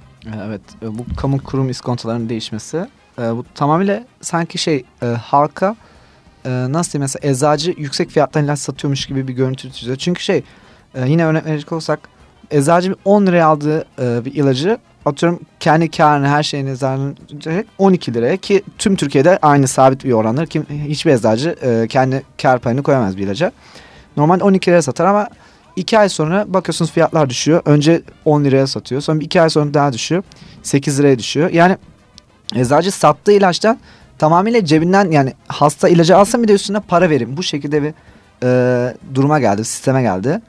S3: Evet e, bu kamu kurum iskontolarının değişmesi e, bu tamamıyla sanki şey e, halka e, nasıl diyeyim mesela eczacı yüksek fiyattan ilaç satıyormuş gibi bir görüntü çiziyor. Çünkü şey e, yine örnek verecek olsak eczacı bir 10 liraya aldığı e, bir ilacı atıyorum kendi karını her şeyini eczacının 12 liraya ki tüm Türkiye'de aynı sabit bir orandır. Kim, hiçbir eczacı e, kendi kar payını koyamaz bir ilaca. Normalde 12 liraya satar ama 2 ay sonra bakıyorsunuz fiyatlar düşüyor. Önce 10 liraya satıyor. Sonra 2 ay sonra daha düşüyor. 8 liraya düşüyor. Yani eczacı sattığı ilaçtan tamamıyla cebinden yani hasta ilacı alsın bir de üstüne para verin. Bu şekilde bir e, duruma geldi, sisteme geldi.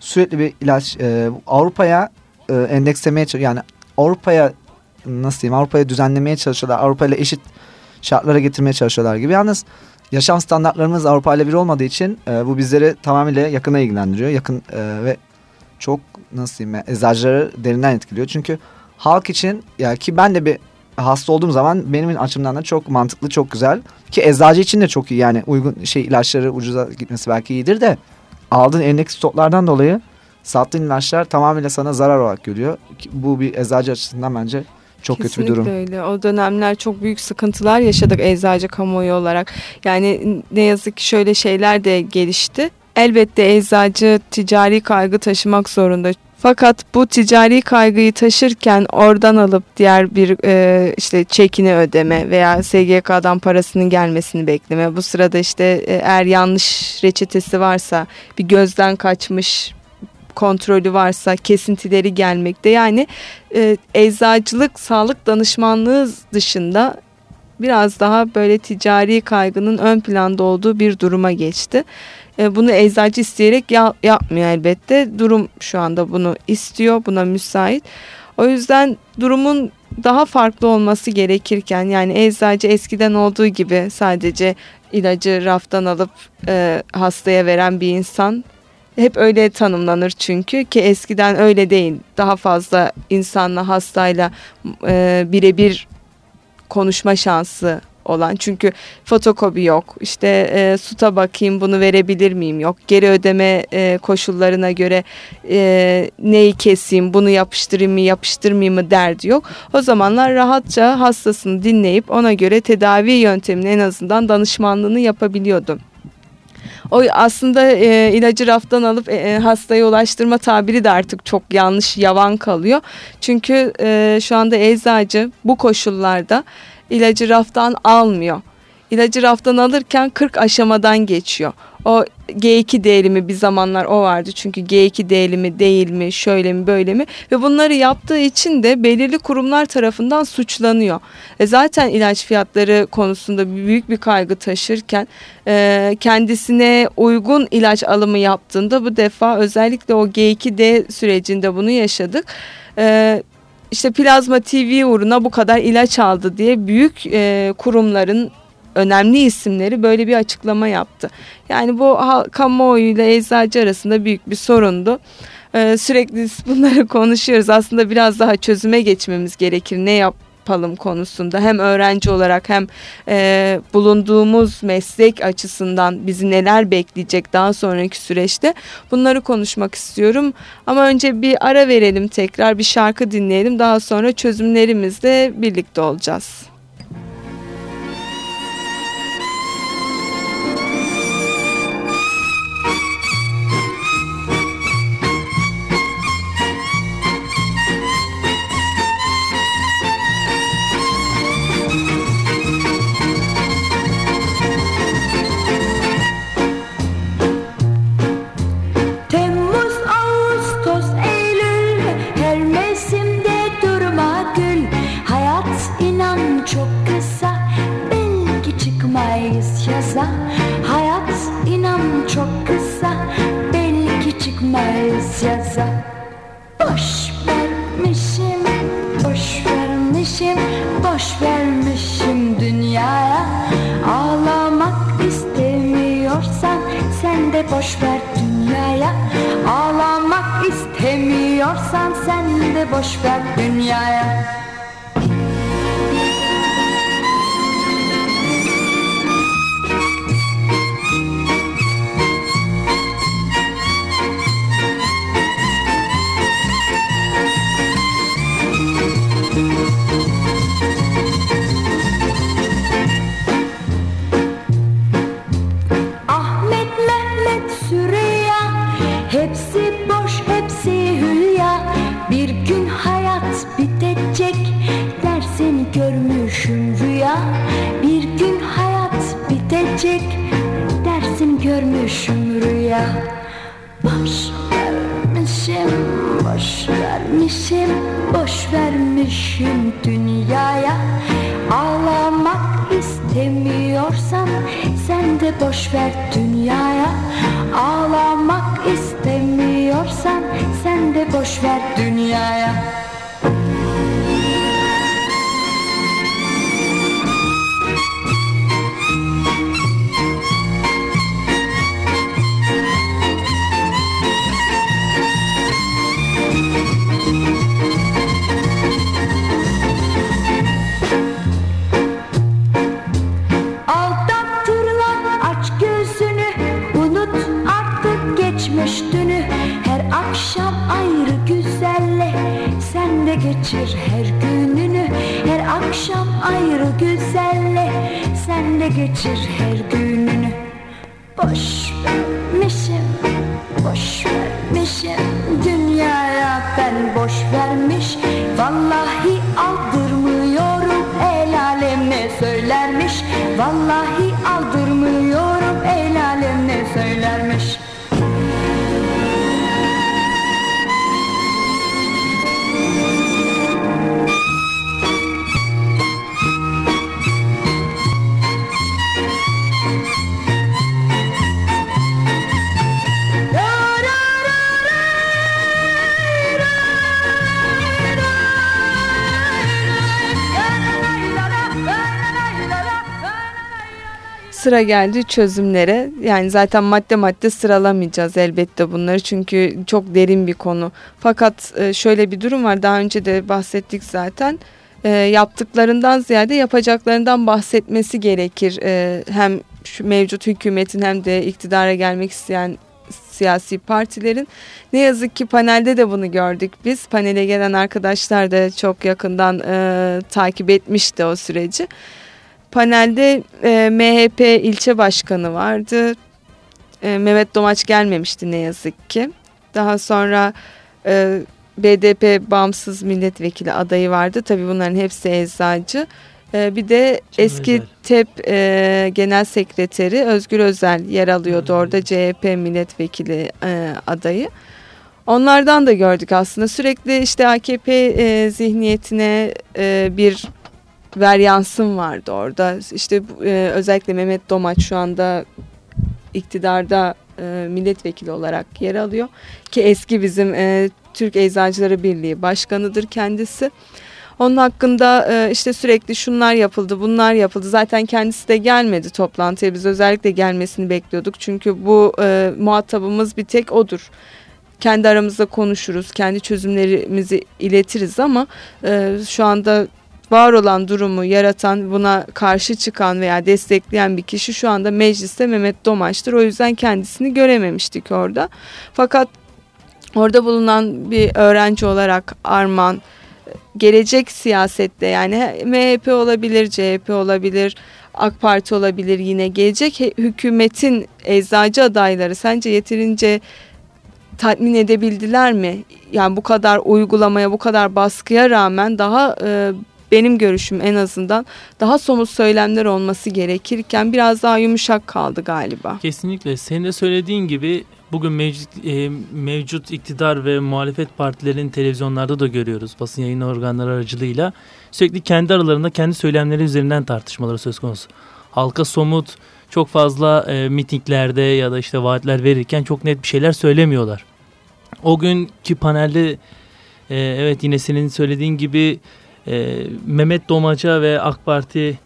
S3: Sürekli bir ilaç e, Avrupa'ya e, endekslemeye. Yani Avrupa'ya nasıl diyeyim Avrupa'ya düzenlemeye çalışıyorlar. Avrupa ile eşit şartlara getirmeye çalışıyorlar gibi. Yalnız yaşam standartlarımız Avrupa ile bir olmadığı için e, bu bizleri tamamıyla yakına ilgilendiriyor. Yakın e, ve çok nasıl diyeyim eczacıları derinden etkiliyor. Çünkü halk için ya ki ben de bir hasta olduğum zaman benim açımdan da çok mantıklı, çok güzel. Ki eczacı için de çok iyi yani uygun şey ilaçları ucuza gitmesi belki iyidir de aldığın elindeki stoklardan dolayı sattığın ilaçlar tamamıyla sana zarar olarak görüyor. Bu bir eczacı açısından bence çok kötü bir
S2: Kesinlikle
S3: durum.
S2: öyle. O dönemler çok büyük sıkıntılar yaşadık eczacı kamuoyu olarak. Yani ne yazık ki şöyle şeyler de gelişti. Elbette eczacı ticari kaygı taşımak zorunda. Fakat bu ticari kaygıyı taşırken oradan alıp diğer bir e, işte çekini ödeme veya SGK'dan parasının gelmesini bekleme. Bu sırada işte e, eğer yanlış reçetesi varsa bir gözden kaçmış kontrolü varsa kesintileri gelmekte. Yani e, eczacılık, sağlık danışmanlığı dışında biraz daha böyle ticari kaygının ön planda olduğu bir duruma geçti. E, bunu eczacı isteyerek ya- yapmıyor elbette. Durum şu anda bunu istiyor, buna müsait. O yüzden durumun daha farklı olması gerekirken yani eczacı eskiden olduğu gibi sadece ilacı raftan alıp e, hastaya veren bir insan hep öyle tanımlanır çünkü ki eskiden öyle değil. Daha fazla insanla hastayla e, birebir konuşma şansı olan. Çünkü fotokopi yok. İşte e, suta bakayım bunu verebilir miyim? Yok. Geri ödeme e, koşullarına göre e, neyi keseyim bunu yapıştırayım mı yapıştırmayayım mı derdi yok. O zamanlar rahatça hastasını dinleyip ona göre tedavi yöntemini en azından danışmanlığını yapabiliyordu. O aslında e, ilacı raftan alıp e, hastaya ulaştırma tabiri de artık çok yanlış, yavan kalıyor. Çünkü e, şu anda eczacı bu koşullarda ilacı raftan almıyor. İlacı raftan alırken 40 aşamadan geçiyor. O G2 değerimi bir zamanlar o vardı. Çünkü G2 değerimi değil mi, şöyle mi, böyle mi? Ve bunları yaptığı için de belirli kurumlar tarafından suçlanıyor. E zaten ilaç fiyatları konusunda büyük bir kaygı taşırken e, kendisine uygun ilaç alımı yaptığında bu defa özellikle o G2D sürecinde bunu yaşadık. E, işte plazma TV uğruna bu kadar ilaç aldı diye büyük e, kurumların önemli isimleri böyle bir açıklama yaptı. Yani bu ha, kamuoyuyla eczacı arasında büyük bir sorundu. Ee, sürekli bunları konuşuyoruz. Aslında biraz daha çözüme geçmemiz gerekir. Ne yapalım konusunda hem öğrenci olarak hem e, bulunduğumuz meslek açısından bizi neler bekleyecek daha sonraki süreçte bunları konuşmak istiyorum. Ama önce bir ara verelim tekrar bir şarkı dinleyelim daha sonra çözümlerimizle birlikte olacağız.
S6: Çıkmayız yaza. Boş vermişim Boş vermişim Boş vermişim dünyaya. Ağlamak istemiyorsan Sen de boş ver dünyaya. Ağlamak istemiyorsan Sen de boş ver dünyaya Dersin görmüşüm rüya. Bir gün hayat bitecek Dersin görmüşüm rüya. Boş vermişim, boş vermişim Boş vermişim dünyaya. Ağlamak istemiyorsan Sen de boş ver dünyaya. Ağlamak istemiyorsan Sen de boş ver dünyaya geçir her gününü Her akşam ayrı güzelle. Sen de geçir her gününü. Boş vermişim Boş vermişim. Dünyaya ben boş vermiş
S2: sıra geldi çözümlere. Yani zaten madde madde sıralamayacağız elbette bunları çünkü çok derin bir konu. Fakat e, şöyle bir durum var daha önce de bahsettik zaten. E, yaptıklarından ziyade yapacaklarından bahsetmesi gerekir. E, hem şu mevcut hükümetin hem de iktidara gelmek isteyen siyasi partilerin. Ne yazık ki panelde de bunu gördük biz. Panele gelen arkadaşlar da çok yakından e, takip etmişti o süreci. Panelde e, MHP ilçe başkanı vardı. E, Mehmet Domaç gelmemişti ne yazık ki. Daha sonra e, BDP bağımsız milletvekili adayı vardı. Tabii bunların hepsi eczacı. E, bir de
S4: Kim
S2: eski
S4: Özel?
S2: TEP e, Genel Sekreteri Özgür Özel yer alıyordu orada CHP milletvekili e, adayı. Onlardan da gördük aslında sürekli işte AKP e, zihniyetine e, bir veryansım vardı orada. İşte e, özellikle Mehmet Domaç şu anda iktidarda e, milletvekili olarak yer alıyor. Ki eski bizim e, Türk Eczacıları Birliği başkanıdır kendisi. Onun hakkında e, işte sürekli şunlar yapıldı, bunlar yapıldı. Zaten kendisi de gelmedi toplantıya. Biz özellikle gelmesini bekliyorduk. Çünkü bu e, muhatabımız bir tek odur. Kendi aramızda konuşuruz, kendi çözümlerimizi iletiriz ama e, şu anda var olan durumu yaratan, buna karşı çıkan veya destekleyen bir kişi şu anda mecliste Mehmet Domaç'tır. O yüzden kendisini görememiştik orada. Fakat orada bulunan bir öğrenci olarak Arman gelecek siyasette yani MHP olabilir, CHP olabilir, AK Parti olabilir yine gelecek hükümetin eczacı adayları sence yeterince tatmin edebildiler mi? Yani bu kadar uygulamaya, bu kadar baskıya rağmen daha e, benim görüşüm en azından daha somut söylemler olması gerekirken biraz daha yumuşak kaldı galiba.
S4: Kesinlikle. Senin de söylediğin gibi bugün mevcut, e, mevcut iktidar ve muhalefet partilerin televizyonlarda da görüyoruz basın yayın organları aracılığıyla. Sürekli kendi aralarında kendi söylemleri üzerinden tartışmaları söz konusu. Halka somut çok fazla e, mitinglerde ya da işte vaatler verirken çok net bir şeyler söylemiyorlar. O günkü panelde e, evet yine senin söylediğin gibi e, Mehmet Domaca ve AK Parti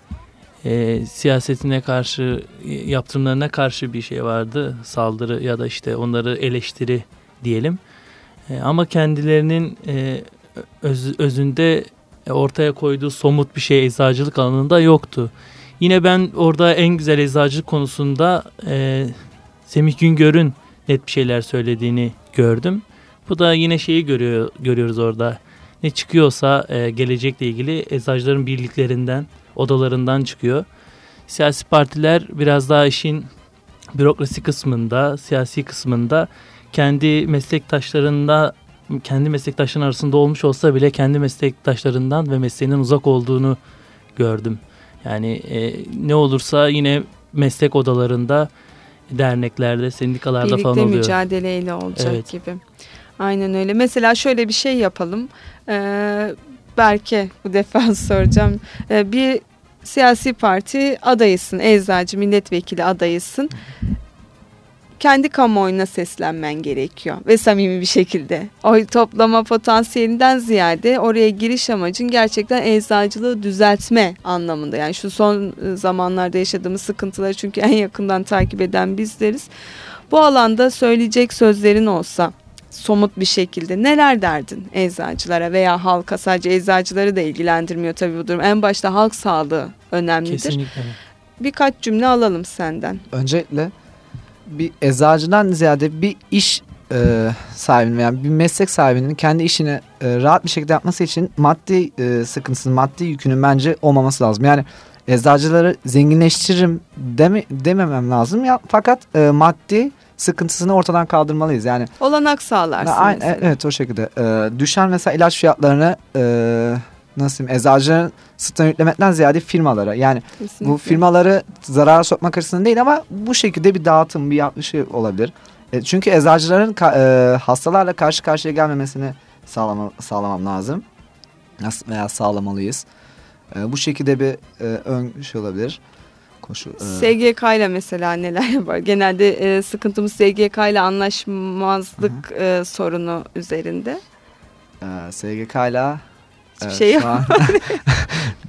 S4: e, siyasetine karşı e, yaptırımlarına karşı bir şey vardı. Saldırı ya da işte onları eleştiri diyelim. E, ama kendilerinin e, öz- özünde ortaya koyduğu somut bir şey eczacılık alanında yoktu. Yine ben orada en güzel eczacılık konusunda e, Semih Güngör'ün net bir şeyler söylediğini gördüm. Bu da yine şeyi görüyor görüyoruz orada. Ne çıkıyorsa e, gelecekle ilgili eczacıların birliklerinden, odalarından çıkıyor. Siyasi partiler biraz daha işin bürokrasi kısmında, siyasi kısmında kendi meslektaşlarında kendi meslektaşların arasında olmuş olsa bile kendi meslektaşlarından ve mesleğinden uzak olduğunu gördüm. Yani e, ne olursa yine meslek odalarında, derneklerde, sendikalarda
S2: Birlikte
S4: falan oluyor.
S2: mücadeleyle olacak
S4: Evet.
S2: gibi. Aynen öyle. Mesela şöyle bir şey yapalım. Ee, Berke bu defa soracağım. Ee, bir siyasi parti adayısın, eczacı milletvekili adayısın. Kendi kamuoyuna seslenmen gerekiyor ve samimi bir şekilde. Oy toplama potansiyelinden ziyade oraya giriş amacın gerçekten eczacılığı düzeltme anlamında. Yani şu son zamanlarda yaşadığımız sıkıntıları çünkü en yakından takip eden bizleriz. Bu alanda söyleyecek sözlerin olsa somut bir şekilde neler derdin eczacılara veya halka sadece eczacıları da ilgilendirmiyor tabii bu durum. En başta halk sağlığı önemlidir.
S4: Kesinlikle.
S2: Birkaç cümle alalım senden.
S3: Öncelikle bir eczacıdan ziyade bir iş e, sahibinin yani bir meslek sahibinin kendi işini e, rahat bir şekilde yapması için maddi e, sıkıntısının, maddi yükünün bence olmaması lazım. Yani eczacıları zenginleştiririm deme, dememem lazım ya fakat e, maddi sıkıntısını ortadan kaldırmalıyız. Yani
S2: Olanak sağlarsın.
S3: Aynen,
S2: mesela.
S3: evet o şekilde. Ee, düşen mesela ilaç fiyatlarını e, nasıl diyeyim eczacıların yüklemekten ziyade firmalara. Yani
S2: Kesinlikle.
S3: bu firmaları zarara sokmak açısından değil ama bu şekilde bir dağıtım, bir yapışı olabilir. E, çünkü eczacıların e, hastalarla karşı karşıya gelmemesini sağlama, sağlamam lazım. Veya sağlamalıyız. E, bu şekilde bir e, ön şey olabilir. Koşu. e,
S2: SGK ile mesela neler yapar? Genelde e, sıkıntımız SGK ile anlaşmazlık e, sorunu üzerinde.
S3: e, SGK ile
S2: Hiçbir şey yok.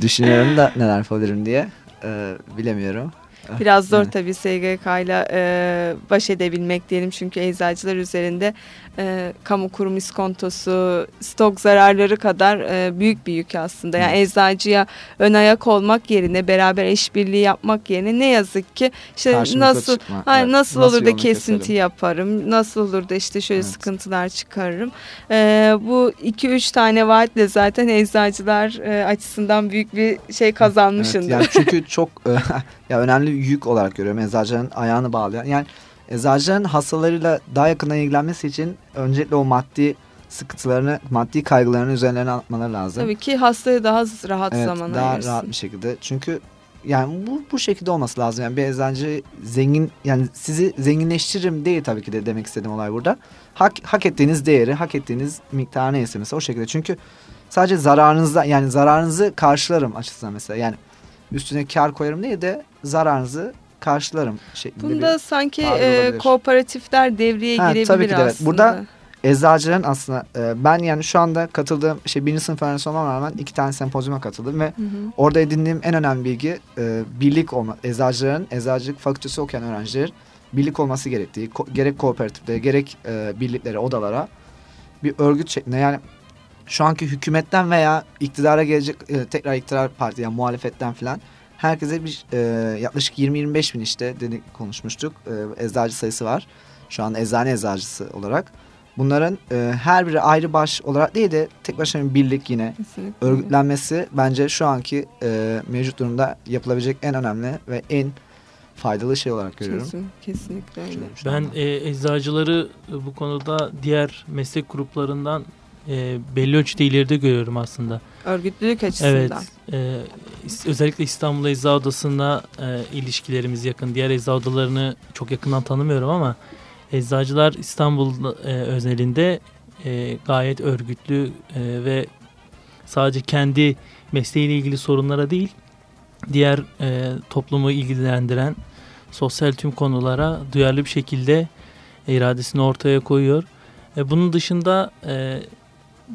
S3: düşünüyorum da neler yapabilirim diye. E, bilemiyorum.
S2: Biraz zor
S3: Evet.
S2: tabii SGK ile e, baş edebilmek diyelim. Çünkü eczacılar üzerinde e, kamu kurum iskontosu, stok zararları kadar e, büyük bir yük aslında. Yani eczacıya ön ayak olmak yerine beraber işbirliği yapmak yerine ne yazık ki işte
S3: Karşımıza
S2: nasıl
S3: çıkma.
S2: Ay,
S3: Evet.
S2: nasıl, olur da kesinti
S3: keselim?
S2: yaparım? Nasıl olur da işte şöyle
S3: Evet.
S2: sıkıntılar çıkarırım? Ee, bu iki üç tane vaatle zaten eczacılar e, açısından büyük bir şey kazanmışındır.
S3: Evet, yani çünkü çok e, ya önemli bir yük olarak görüyorum eczacıların ayağını bağlayan. Yani eczacıların hastalarıyla daha yakından ilgilenmesi için öncelikle o maddi sıkıntılarını, maddi kaygılarını üzerlerine atmaları lazım.
S2: Tabii ki hastaya daha rahat
S3: evet,
S2: zaman
S3: daha
S2: ayırsın.
S3: rahat bir şekilde. Çünkü yani bu bu şekilde olması lazım. Yani bir eczacı zengin yani sizi zenginleştiririm değil tabii ki de demek istediğim olay burada. Hak, hak ettiğiniz değeri, hak ettiğiniz miktarı neyse mesela o şekilde. Çünkü sadece zararınızda yani zararınızı karşılarım açısından mesela. Yani üstüne kar koyarım değil de zararınızı karşılarım şeklinde
S2: Bunda sanki e, kooperatifler devreye
S3: Ha,
S2: girebilir
S3: tabii ki de evet.
S2: aslında.
S3: Burada eczacıların aslında e, ben yani şu anda katıldığım şey birinci sınıf öğrencisi olmama rağmen iki tane sempozyuma katıldım ve
S2: Hı hı.
S3: Orada edindiğim en önemli bilgi e, birlik olma. Eczacıların, eczacılık fakültesi okuyan öğrencilerin birlik olması gerektiği. ko- gerek kooperatiflere, gerek e, birliklere, odalara bir örgüt şeklinde. Yani şu anki hükümetten veya iktidara gelecek e, tekrar iktidar parti yani muhalefetten filan herkese bir e, yaklaşık 20-25 bin işte dedik konuşmuştuk. E, eczacı sayısı var. Şu an eczane eczacısı olarak. Bunların e, her biri ayrı baş olarak değil de tek başına bir birlik yine
S2: Kesinlikle.
S3: örgütlenmesi bence şu anki e, mevcut durumda yapılabilecek en önemli ve en faydalı şey olarak görüyorum.
S2: Kesin, kesinlikle öyle.
S4: Ben e, eczacıları bu konuda diğer meslek gruplarından e, belli ölçüde ileride görüyorum aslında.
S2: Örgütlülük açısından.
S4: Evet. e, özellikle İstanbul Eczacı Odası'nda e, ilişkilerimiz yakın. Diğer eczacı odalarını çok yakından tanımıyorum ama eczacılar İstanbul e, özelinde e, gayet örgütlü e, ve sadece kendi mesleğiyle ilgili sorunlara değil diğer e, toplumu ilgilendiren sosyal tüm konulara duyarlı bir şekilde iradesini ortaya koyuyor. E, bunun dışında e,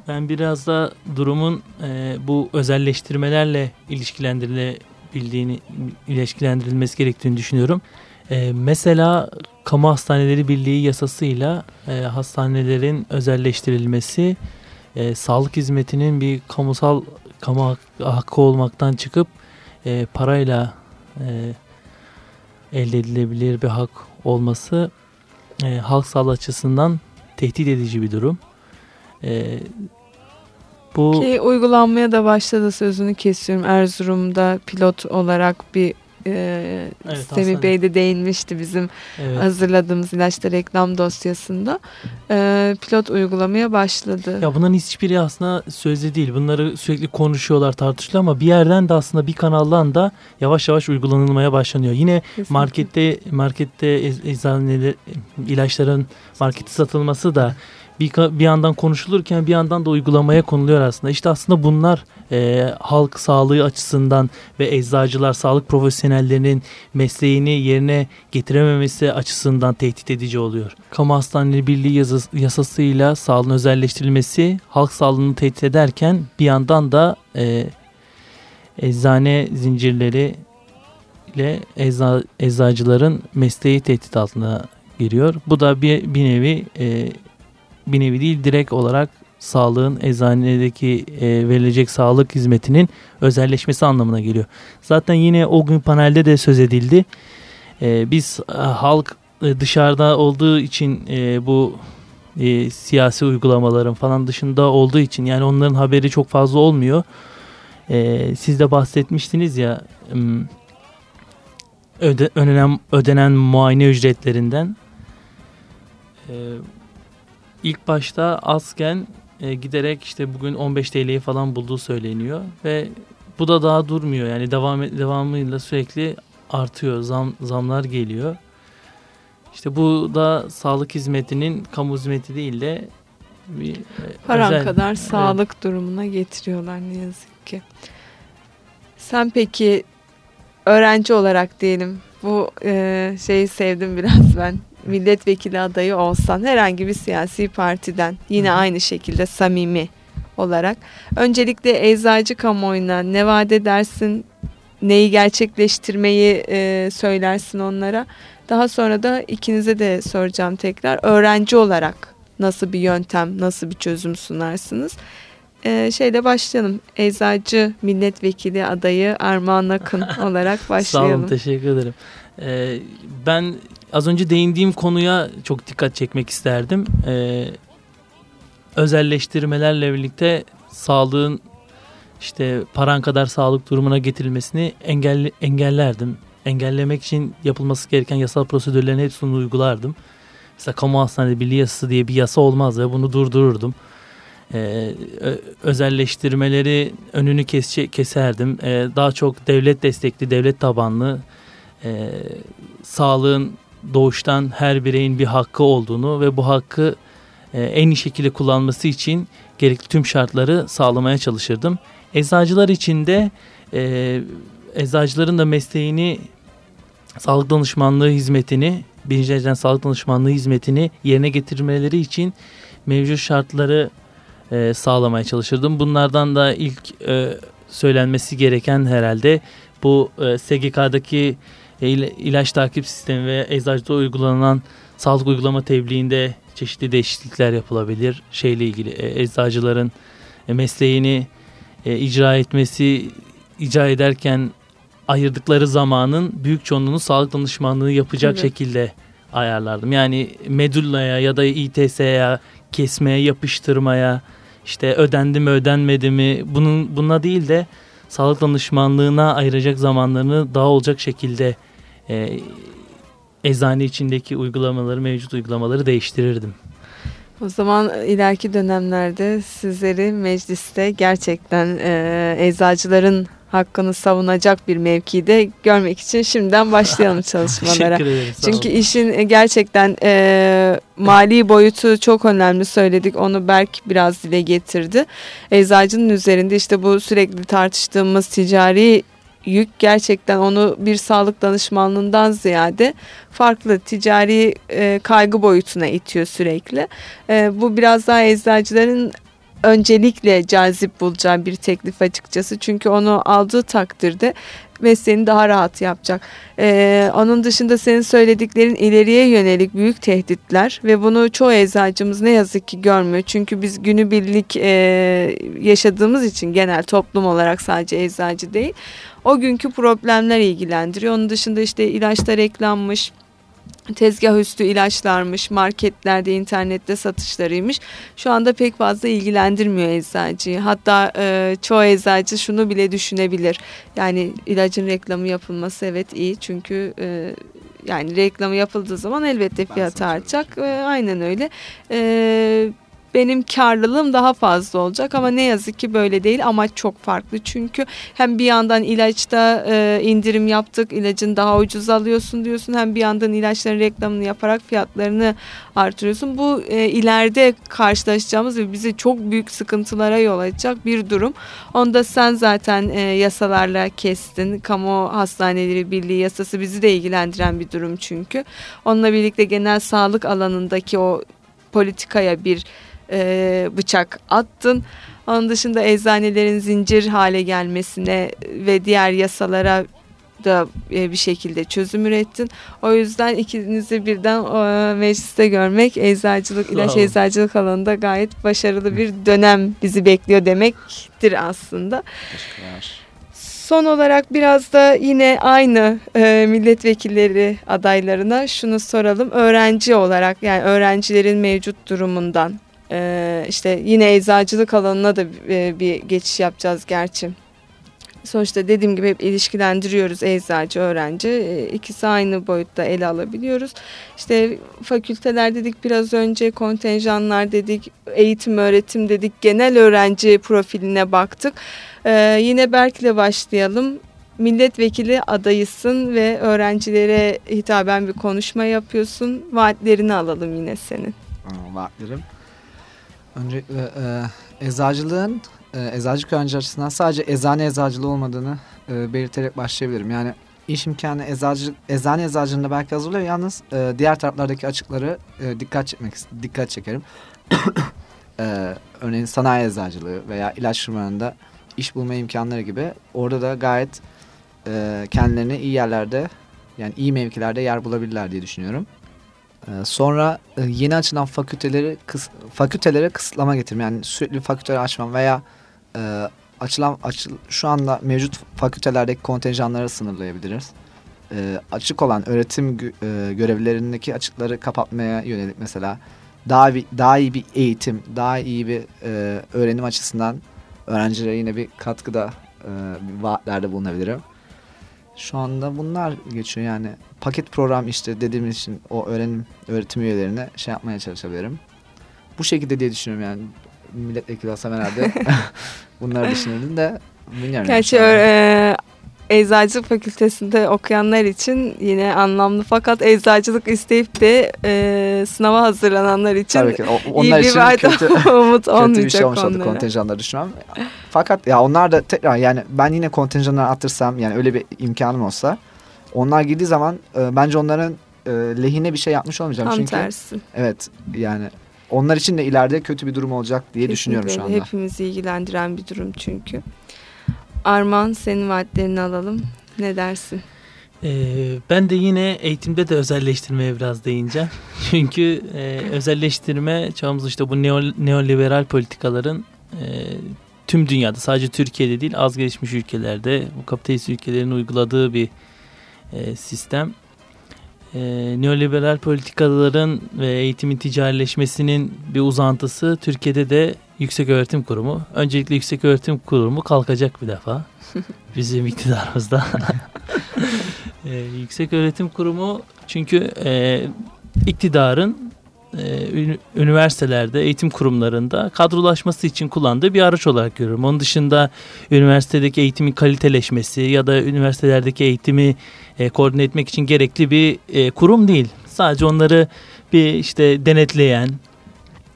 S4: ben biraz da durumun e, bu özelleştirmelerle ilişkilendirilebildiğini, ilişkilendirilmesi gerektiğini düşünüyorum. E, mesela Kamu Hastaneleri Birliği yasasıyla e, hastanelerin özelleştirilmesi, e, sağlık hizmetinin bir kamusal kamu hak- hakkı olmaktan çıkıp e, parayla e, elde edilebilir bir hak olması e, halk sağlığı açısından tehdit edici bir durum. E, bu
S2: Ki uygulanmaya da başladı sözünü kesiyorum. Erzurum'da pilot olarak bir e,
S4: Evet,
S2: Semih. Bey de değinmişti bizim
S4: evet.
S2: hazırladığımız ilaçta reklam dosyasında. E, pilot uygulamaya başladı.
S4: Ya bunların hiçbiri aslında sözde değil. Bunları sürekli konuşuyorlar, tartışılıyor ama bir yerden de aslında bir kanaldan da yavaş yavaş uygulanılmaya başlanıyor. Yine
S2: Kesinlikle.
S4: markette markette ec- eczaneler ilaçların markete satılması da bir, bir yandan konuşulurken bir yandan da uygulamaya konuluyor aslında. İşte aslında bunlar e, halk sağlığı açısından ve eczacılar, sağlık profesyonellerinin mesleğini yerine getirememesi açısından tehdit edici oluyor. Kamu Hastaneleri Birliği yazıs- yasasıyla sağlığın özelleştirilmesi halk sağlığını tehdit ederken bir yandan da e, eczane zincirleri ile ecza, eczacıların mesleği tehdit altına giriyor. Bu da bir, bir nevi e, bir nevi değil direkt olarak sağlığın eczanedeki e, verilecek sağlık hizmetinin özelleşmesi anlamına geliyor. Zaten yine o gün panelde de söz edildi. E, biz e, halk e, dışarıda olduğu için e, bu e, siyasi uygulamaların falan dışında olduğu için yani onların haberi çok fazla olmuyor. E, siz de bahsetmiştiniz ya öde, ödenen, ödenen muayene ücretlerinden. E, ilk başta azken e, giderek işte bugün 15 TL'yi falan bulduğu söyleniyor ve bu da daha durmuyor yani devam devamıyla sürekli artıyor zam zamlar geliyor. İşte bu da sağlık hizmetinin kamu hizmeti değil de bir e,
S2: Paran
S4: özel-
S2: kadar
S4: Evet.
S2: sağlık durumuna getiriyorlar ne yazık ki. Sen peki öğrenci olarak diyelim bu e, şeyi sevdim biraz ben. Milletvekili adayı olsan herhangi bir siyasi partiden yine
S4: Hı
S2: aynı şekilde samimi olarak öncelikle eczacı kamuoyuna ne vaat edersin neyi gerçekleştirmeyi e, söylersin onlara. Daha sonra da ikinize de soracağım tekrar. Öğrenci olarak nasıl bir yöntem, nasıl bir çözüm sunarsınız? Ee, şeyle başlayalım. Eczacı milletvekili adayı Armağan Akın olarak
S4: Sağ
S2: başlayalım.
S4: olun teşekkür ederim. Ee, ben az önce değindiğim konuya çok dikkat çekmek isterdim. Ee, özelleştirmelerle birlikte sağlığın işte paran kadar sağlık durumuna getirilmesini engelle, engellerdim. Engellemek için yapılması gereken yasal prosedürlerin hepsini uygulardım. Mesela kamu hastanesi birliği yasası diye bir yasa olmaz ve bunu durdururdum. Ee, özelleştirmeleri önünü kesçe, keserdim. Ee, daha çok devlet destekli, devlet tabanlı e, sağlığın doğuştan her bireyin bir hakkı olduğunu ve bu hakkı e, en iyi şekilde kullanması için gerekli tüm şartları sağlamaya çalışırdım. Eczacılar için de e, eczacıların da mesleğini sağlık danışmanlığı hizmetini birinci dereceden sağlık danışmanlığı hizmetini yerine getirmeleri için mevcut şartları e, sağlamaya çalışırdım. Bunlardan da ilk e, söylenmesi gereken herhalde bu e, SGK'daki ilaç takip sistemi ve eczacıda uygulanan sağlık uygulama tebliğinde çeşitli değişiklikler yapılabilir. Şeyle ilgili e, eczacıların e, mesleğini e, icra etmesi, icra ederken ayırdıkları zamanın büyük çoğunluğunu sağlık danışmanlığı yapacak
S2: Evet.
S4: şekilde ayarlardım. Yani medullaya ya da İTS'ye kesmeye, yapıştırmaya, işte ödendi mi ödenmedi mi bunun buna değil de sağlık danışmanlığına ayıracak zamanlarını daha olacak şekilde e, eczane içindeki uygulamaları, mevcut uygulamaları değiştirirdim.
S2: O zaman ileriki dönemlerde sizleri mecliste gerçekten e, eczacıların hakkını savunacak bir mevkide görmek için şimdiden başlayalım çalışmalara.
S4: Teşekkür ederim.
S2: Çünkü işin gerçekten e, mali boyutu çok önemli söyledik. Onu Berk biraz dile getirdi. Eczacının üzerinde işte bu sürekli tartıştığımız ticari yük gerçekten onu bir sağlık danışmanlığından ziyade farklı ticari e, kaygı boyutuna itiyor sürekli. E, bu biraz daha eczacıların öncelikle cazip bulacağı bir teklif açıkçası. Çünkü onu aldığı takdirde mesleğini daha rahat yapacak. Ee, onun dışında senin söylediklerin ileriye yönelik büyük tehditler ve bunu çoğu eczacımız ne yazık ki görmüyor. Çünkü biz günübirlik e, yaşadığımız için genel toplum olarak sadece eczacı değil o günkü problemler ilgilendiriyor. Onun dışında işte ilaçta reklammış, tezgah üstü ilaçlarmış, marketlerde, internette satışlarıymış. Şu anda pek fazla ilgilendirmiyor eczacıyı. Hatta e, çoğu eczacı şunu bile düşünebilir. Yani ilacın reklamı yapılması evet iyi çünkü e, yani reklamı yapıldığı zaman elbette fiyatı artacak. E, aynen öyle. E, benim karlılığım daha fazla olacak ama ne yazık ki böyle değil. Amaç çok farklı çünkü hem bir yandan ilaçta e, indirim yaptık ilacın daha ucuz alıyorsun diyorsun. Hem bir yandan ilaçların reklamını yaparak fiyatlarını artırıyorsun. Bu e, ileride karşılaşacağımız ve bizi çok büyük sıkıntılara yol açacak bir durum. Onu da sen zaten e, yasalarla kestin. Kamu hastaneleri birliği yasası bizi de ilgilendiren bir durum çünkü. Onunla birlikte genel sağlık alanındaki o politikaya bir e, bıçak attın. Onun dışında eczanelerin zincir hale gelmesine ve diğer yasalara da e, bir şekilde çözüm ürettin. O yüzden ikinizi birden e, mecliste görmek eczacılık, ilaç eczacılık alanında gayet başarılı bir dönem bizi bekliyor demektir aslında.
S3: Teşekkürler.
S2: Son olarak biraz da yine aynı e, milletvekilleri adaylarına şunu soralım. Öğrenci olarak yani öğrencilerin mevcut durumundan e, işte yine eczacılık alanına da e, bir geçiş yapacağız gerçi. Sonuçta dediğim gibi hep ilişkilendiriyoruz eczacı öğrenci E, ikisi aynı boyutta ele alabiliyoruz. İşte fakülteler dedik biraz önce kontenjanlar dedik eğitim öğretim dedik genel öğrenci profiline baktık. Ee, yine Berk'le başlayalım. Milletvekili adayısın ve öğrencilere hitaben bir konuşma yapıyorsun. Vaatlerini alalım yine senin.
S3: Aa, Vaatlerim. Öncelikle e, eczacılığın e, eczacılık öğrenci açısından sadece eczane eczacılığı olmadığını e, belirterek başlayabilirim. Yani iş imkanı eczacılık, eczane eczacılığında belki hazırlıyor. Yalnız e, diğer taraflardaki açıkları e, dikkat çekmek dikkat çekerim. e, örneğin sanayi eczacılığı veya ilaç firmalarında iş bulma imkanları gibi orada da gayet e, kendilerini iyi yerlerde yani iyi mevkilerde yer bulabilirler diye düşünüyorum. E, sonra e, yeni açılan fakülteleri fakültelere kısıtlama getirme yani sürekli fakülteleri açmam veya e, açılan açıl, şu anda mevcut fakültelerdeki kontenjanları sınırlayabiliriz. E, açık olan öğretim gö- e, görevlilerindeki açıkları kapatmaya yönelik mesela daha bir, daha iyi bir eğitim, daha iyi bir öğrenim açısından öğrencilere yine bir katkıda e, vaatlerde bulunabilirim. Şu anda bunlar geçiyor yani paket program işte dediğimiz için o öğrenim öğretim üyelerine şey yapmaya çalışabilirim. Bu şekilde diye düşünüyorum yani milletvekili olsam herhalde bunları düşünürdüm de bilmiyorum.
S2: Gerçi e, eczacılık fakültesinde okuyanlar için yine anlamlı fakat eczacılık isteyip de e, sınava hazırlananlar için
S3: Tabii ki o-
S2: iyi
S3: onlar
S2: bir
S3: için kötü,
S2: umut
S3: kötü bir şey olmuş oldu kontenjanları düşünmem. Fakat ya onlar da tekrar yani ben yine kontenjanları arttırsam yani öyle bir imkanım olsa onlar girdiği zaman e, bence onların e, lehine bir şey yapmış olmayacağım.
S2: Tam
S3: Çünkü
S2: tersi.
S3: evet yani onlar için de ileride kötü bir durum olacak diye düşünüyorum şu
S2: Kesinlikle
S3: anda.
S2: Hepimizi ilgilendiren bir durum çünkü. Arman senin vaatlerini alalım. Ne dersin?
S4: Ee, ben de yine eğitimde de özelleştirmeye biraz değineceğim. Çünkü e, özelleştirme çağımızda işte bu neo, neoliberal politikaların e, tüm dünyada sadece Türkiye'de değil az gelişmiş ülkelerde bu kapitalist ülkelerin uyguladığı bir e, sistem. E, neoliberal politikaların ve eğitimin ticarileşmesinin bir uzantısı Türkiye'de de Yüksek Öğretim Kurumu. Öncelikle Yüksek Öğretim Kurumu kalkacak bir defa. Bizim iktidarımızda. e, Yüksek Öğretim Kurumu çünkü e, iktidarın üniversitelerde, eğitim kurumlarında kadrolaşması için kullandığı bir araç olarak görüyorum. Onun dışında üniversitedeki eğitimin kaliteleşmesi ya da üniversitelerdeki eğitimi e, koordine etmek için gerekli bir e, kurum değil. Sadece onları bir işte denetleyen,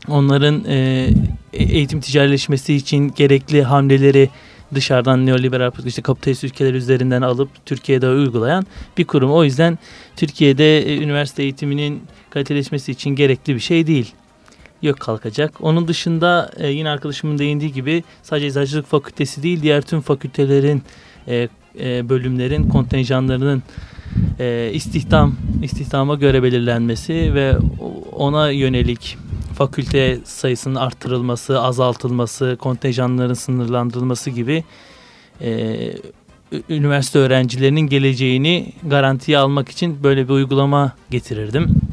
S4: onların e, eğitim ticarileşmesi için gerekli hamleleri dışarıdan neoliberal işte kapitalist ülkeler üzerinden alıp Türkiye'de uygulayan bir kurum. O yüzden Türkiye'de e, üniversite eğitiminin kaliteleşmesi için gerekli bir şey değil. Yok kalkacak. Onun dışında e, yine arkadaşımın değindiği gibi sadece eczacılık fakültesi değil diğer tüm fakültelerin e, e, bölümlerin kontenjanlarının e, istihdam istihdama göre belirlenmesi ve ona yönelik fakülte sayısının arttırılması, azaltılması, kontenjanların sınırlandırılması gibi e, üniversite öğrencilerinin geleceğini garantiye almak için böyle bir uygulama getirirdim.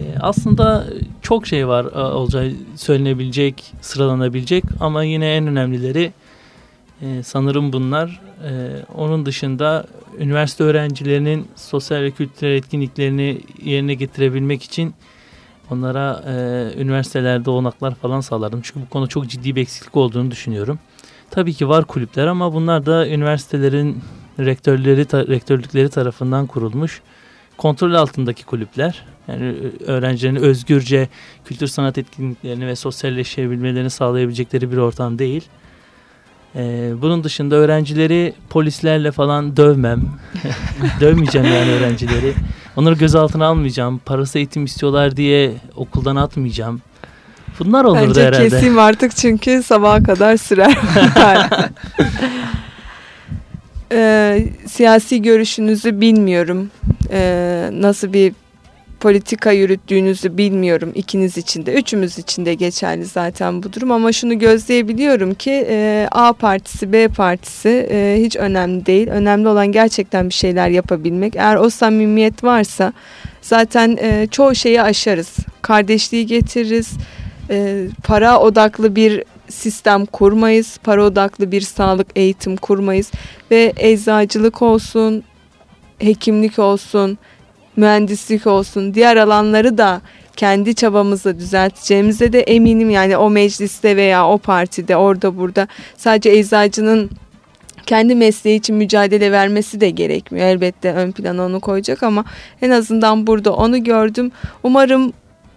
S4: E, aslında çok şey var e, olacağı söylenebilecek, sıralanabilecek ama yine en önemlileri e, sanırım bunlar. E, onun dışında üniversite öğrencilerinin sosyal ve kültürel etkinliklerini yerine getirebilmek için onlara üniversitelerde olanaklar falan sağlardım. Çünkü bu konu çok ciddi bir eksiklik olduğunu düşünüyorum. Tabii ki var kulüpler ama bunlar da üniversitelerin rektörleri ta- rektörlükleri tarafından kurulmuş kontrol altındaki kulüpler. Yani ö- öğrencilerin özgürce kültür sanat etkinliklerini ve sosyalleşebilmelerini sağlayabilecekleri bir ortam değil. Ee, bunun dışında öğrencileri polislerle falan dövmem. Dövmeyeceğim yani öğrencileri. Onları gözaltına almayacağım. Parası eğitim istiyorlar diye okuldan atmayacağım. Bunlar olurdu
S2: Bence
S4: herhalde.
S2: keseyim artık çünkü sabaha kadar sürer. Ee, siyasi görüşünüzü bilmiyorum. Ee, nasıl bir politika yürüttüğünüzü bilmiyorum ikiniz için de. Üçümüz için de geçerli zaten bu durum ama şunu gözleyebiliyorum ki e, A partisi B partisi e, hiç önemli değil. Önemli olan gerçekten bir şeyler yapabilmek. Eğer o samimiyet varsa zaten e, çoğu şeyi aşarız. Kardeşliği getiririz. E, para odaklı bir sistem kurmayız. Para odaklı bir sağlık eğitim kurmayız. Ve eczacılık olsun, hekimlik olsun, mühendislik olsun, diğer alanları da kendi çabamızla düzelteceğimize de eminim. Yani o mecliste veya o partide orada burada sadece eczacının kendi mesleği için mücadele vermesi de gerekmiyor. Elbette ön plana onu koyacak ama en azından burada onu gördüm. Umarım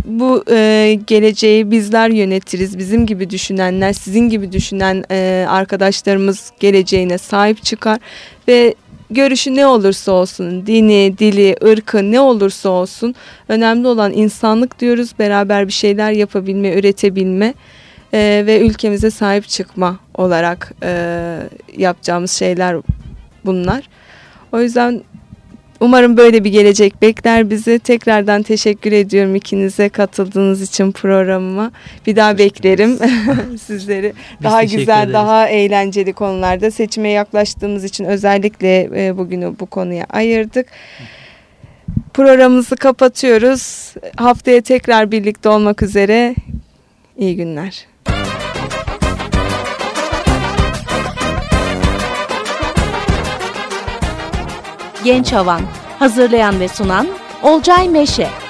S2: bu e, geleceği bizler yönetiriz. Bizim gibi düşünenler, sizin gibi düşünen e, arkadaşlarımız geleceğine sahip çıkar ve görüşü ne olursa olsun, dini, dili, ırkı ne olursa olsun önemli olan insanlık diyoruz. Beraber bir şeyler yapabilme, üretebilme e, ve ülkemize sahip çıkma olarak e, yapacağımız şeyler bunlar. O yüzden umarım böyle bir gelecek bekler bizi. Tekrardan teşekkür ediyorum ikinize katıldığınız için programıma. Bir daha beklerim sizleri.
S4: Biz
S2: daha güzel,
S4: ederiz.
S2: daha eğlenceli konularda seçime yaklaştığımız için özellikle e, bugünü bu konuya ayırdık. Programımızı kapatıyoruz. Haftaya tekrar birlikte olmak üzere. İyi günler.
S1: Genç Havan. Hazırlayan ve sunan Olcay Meşe.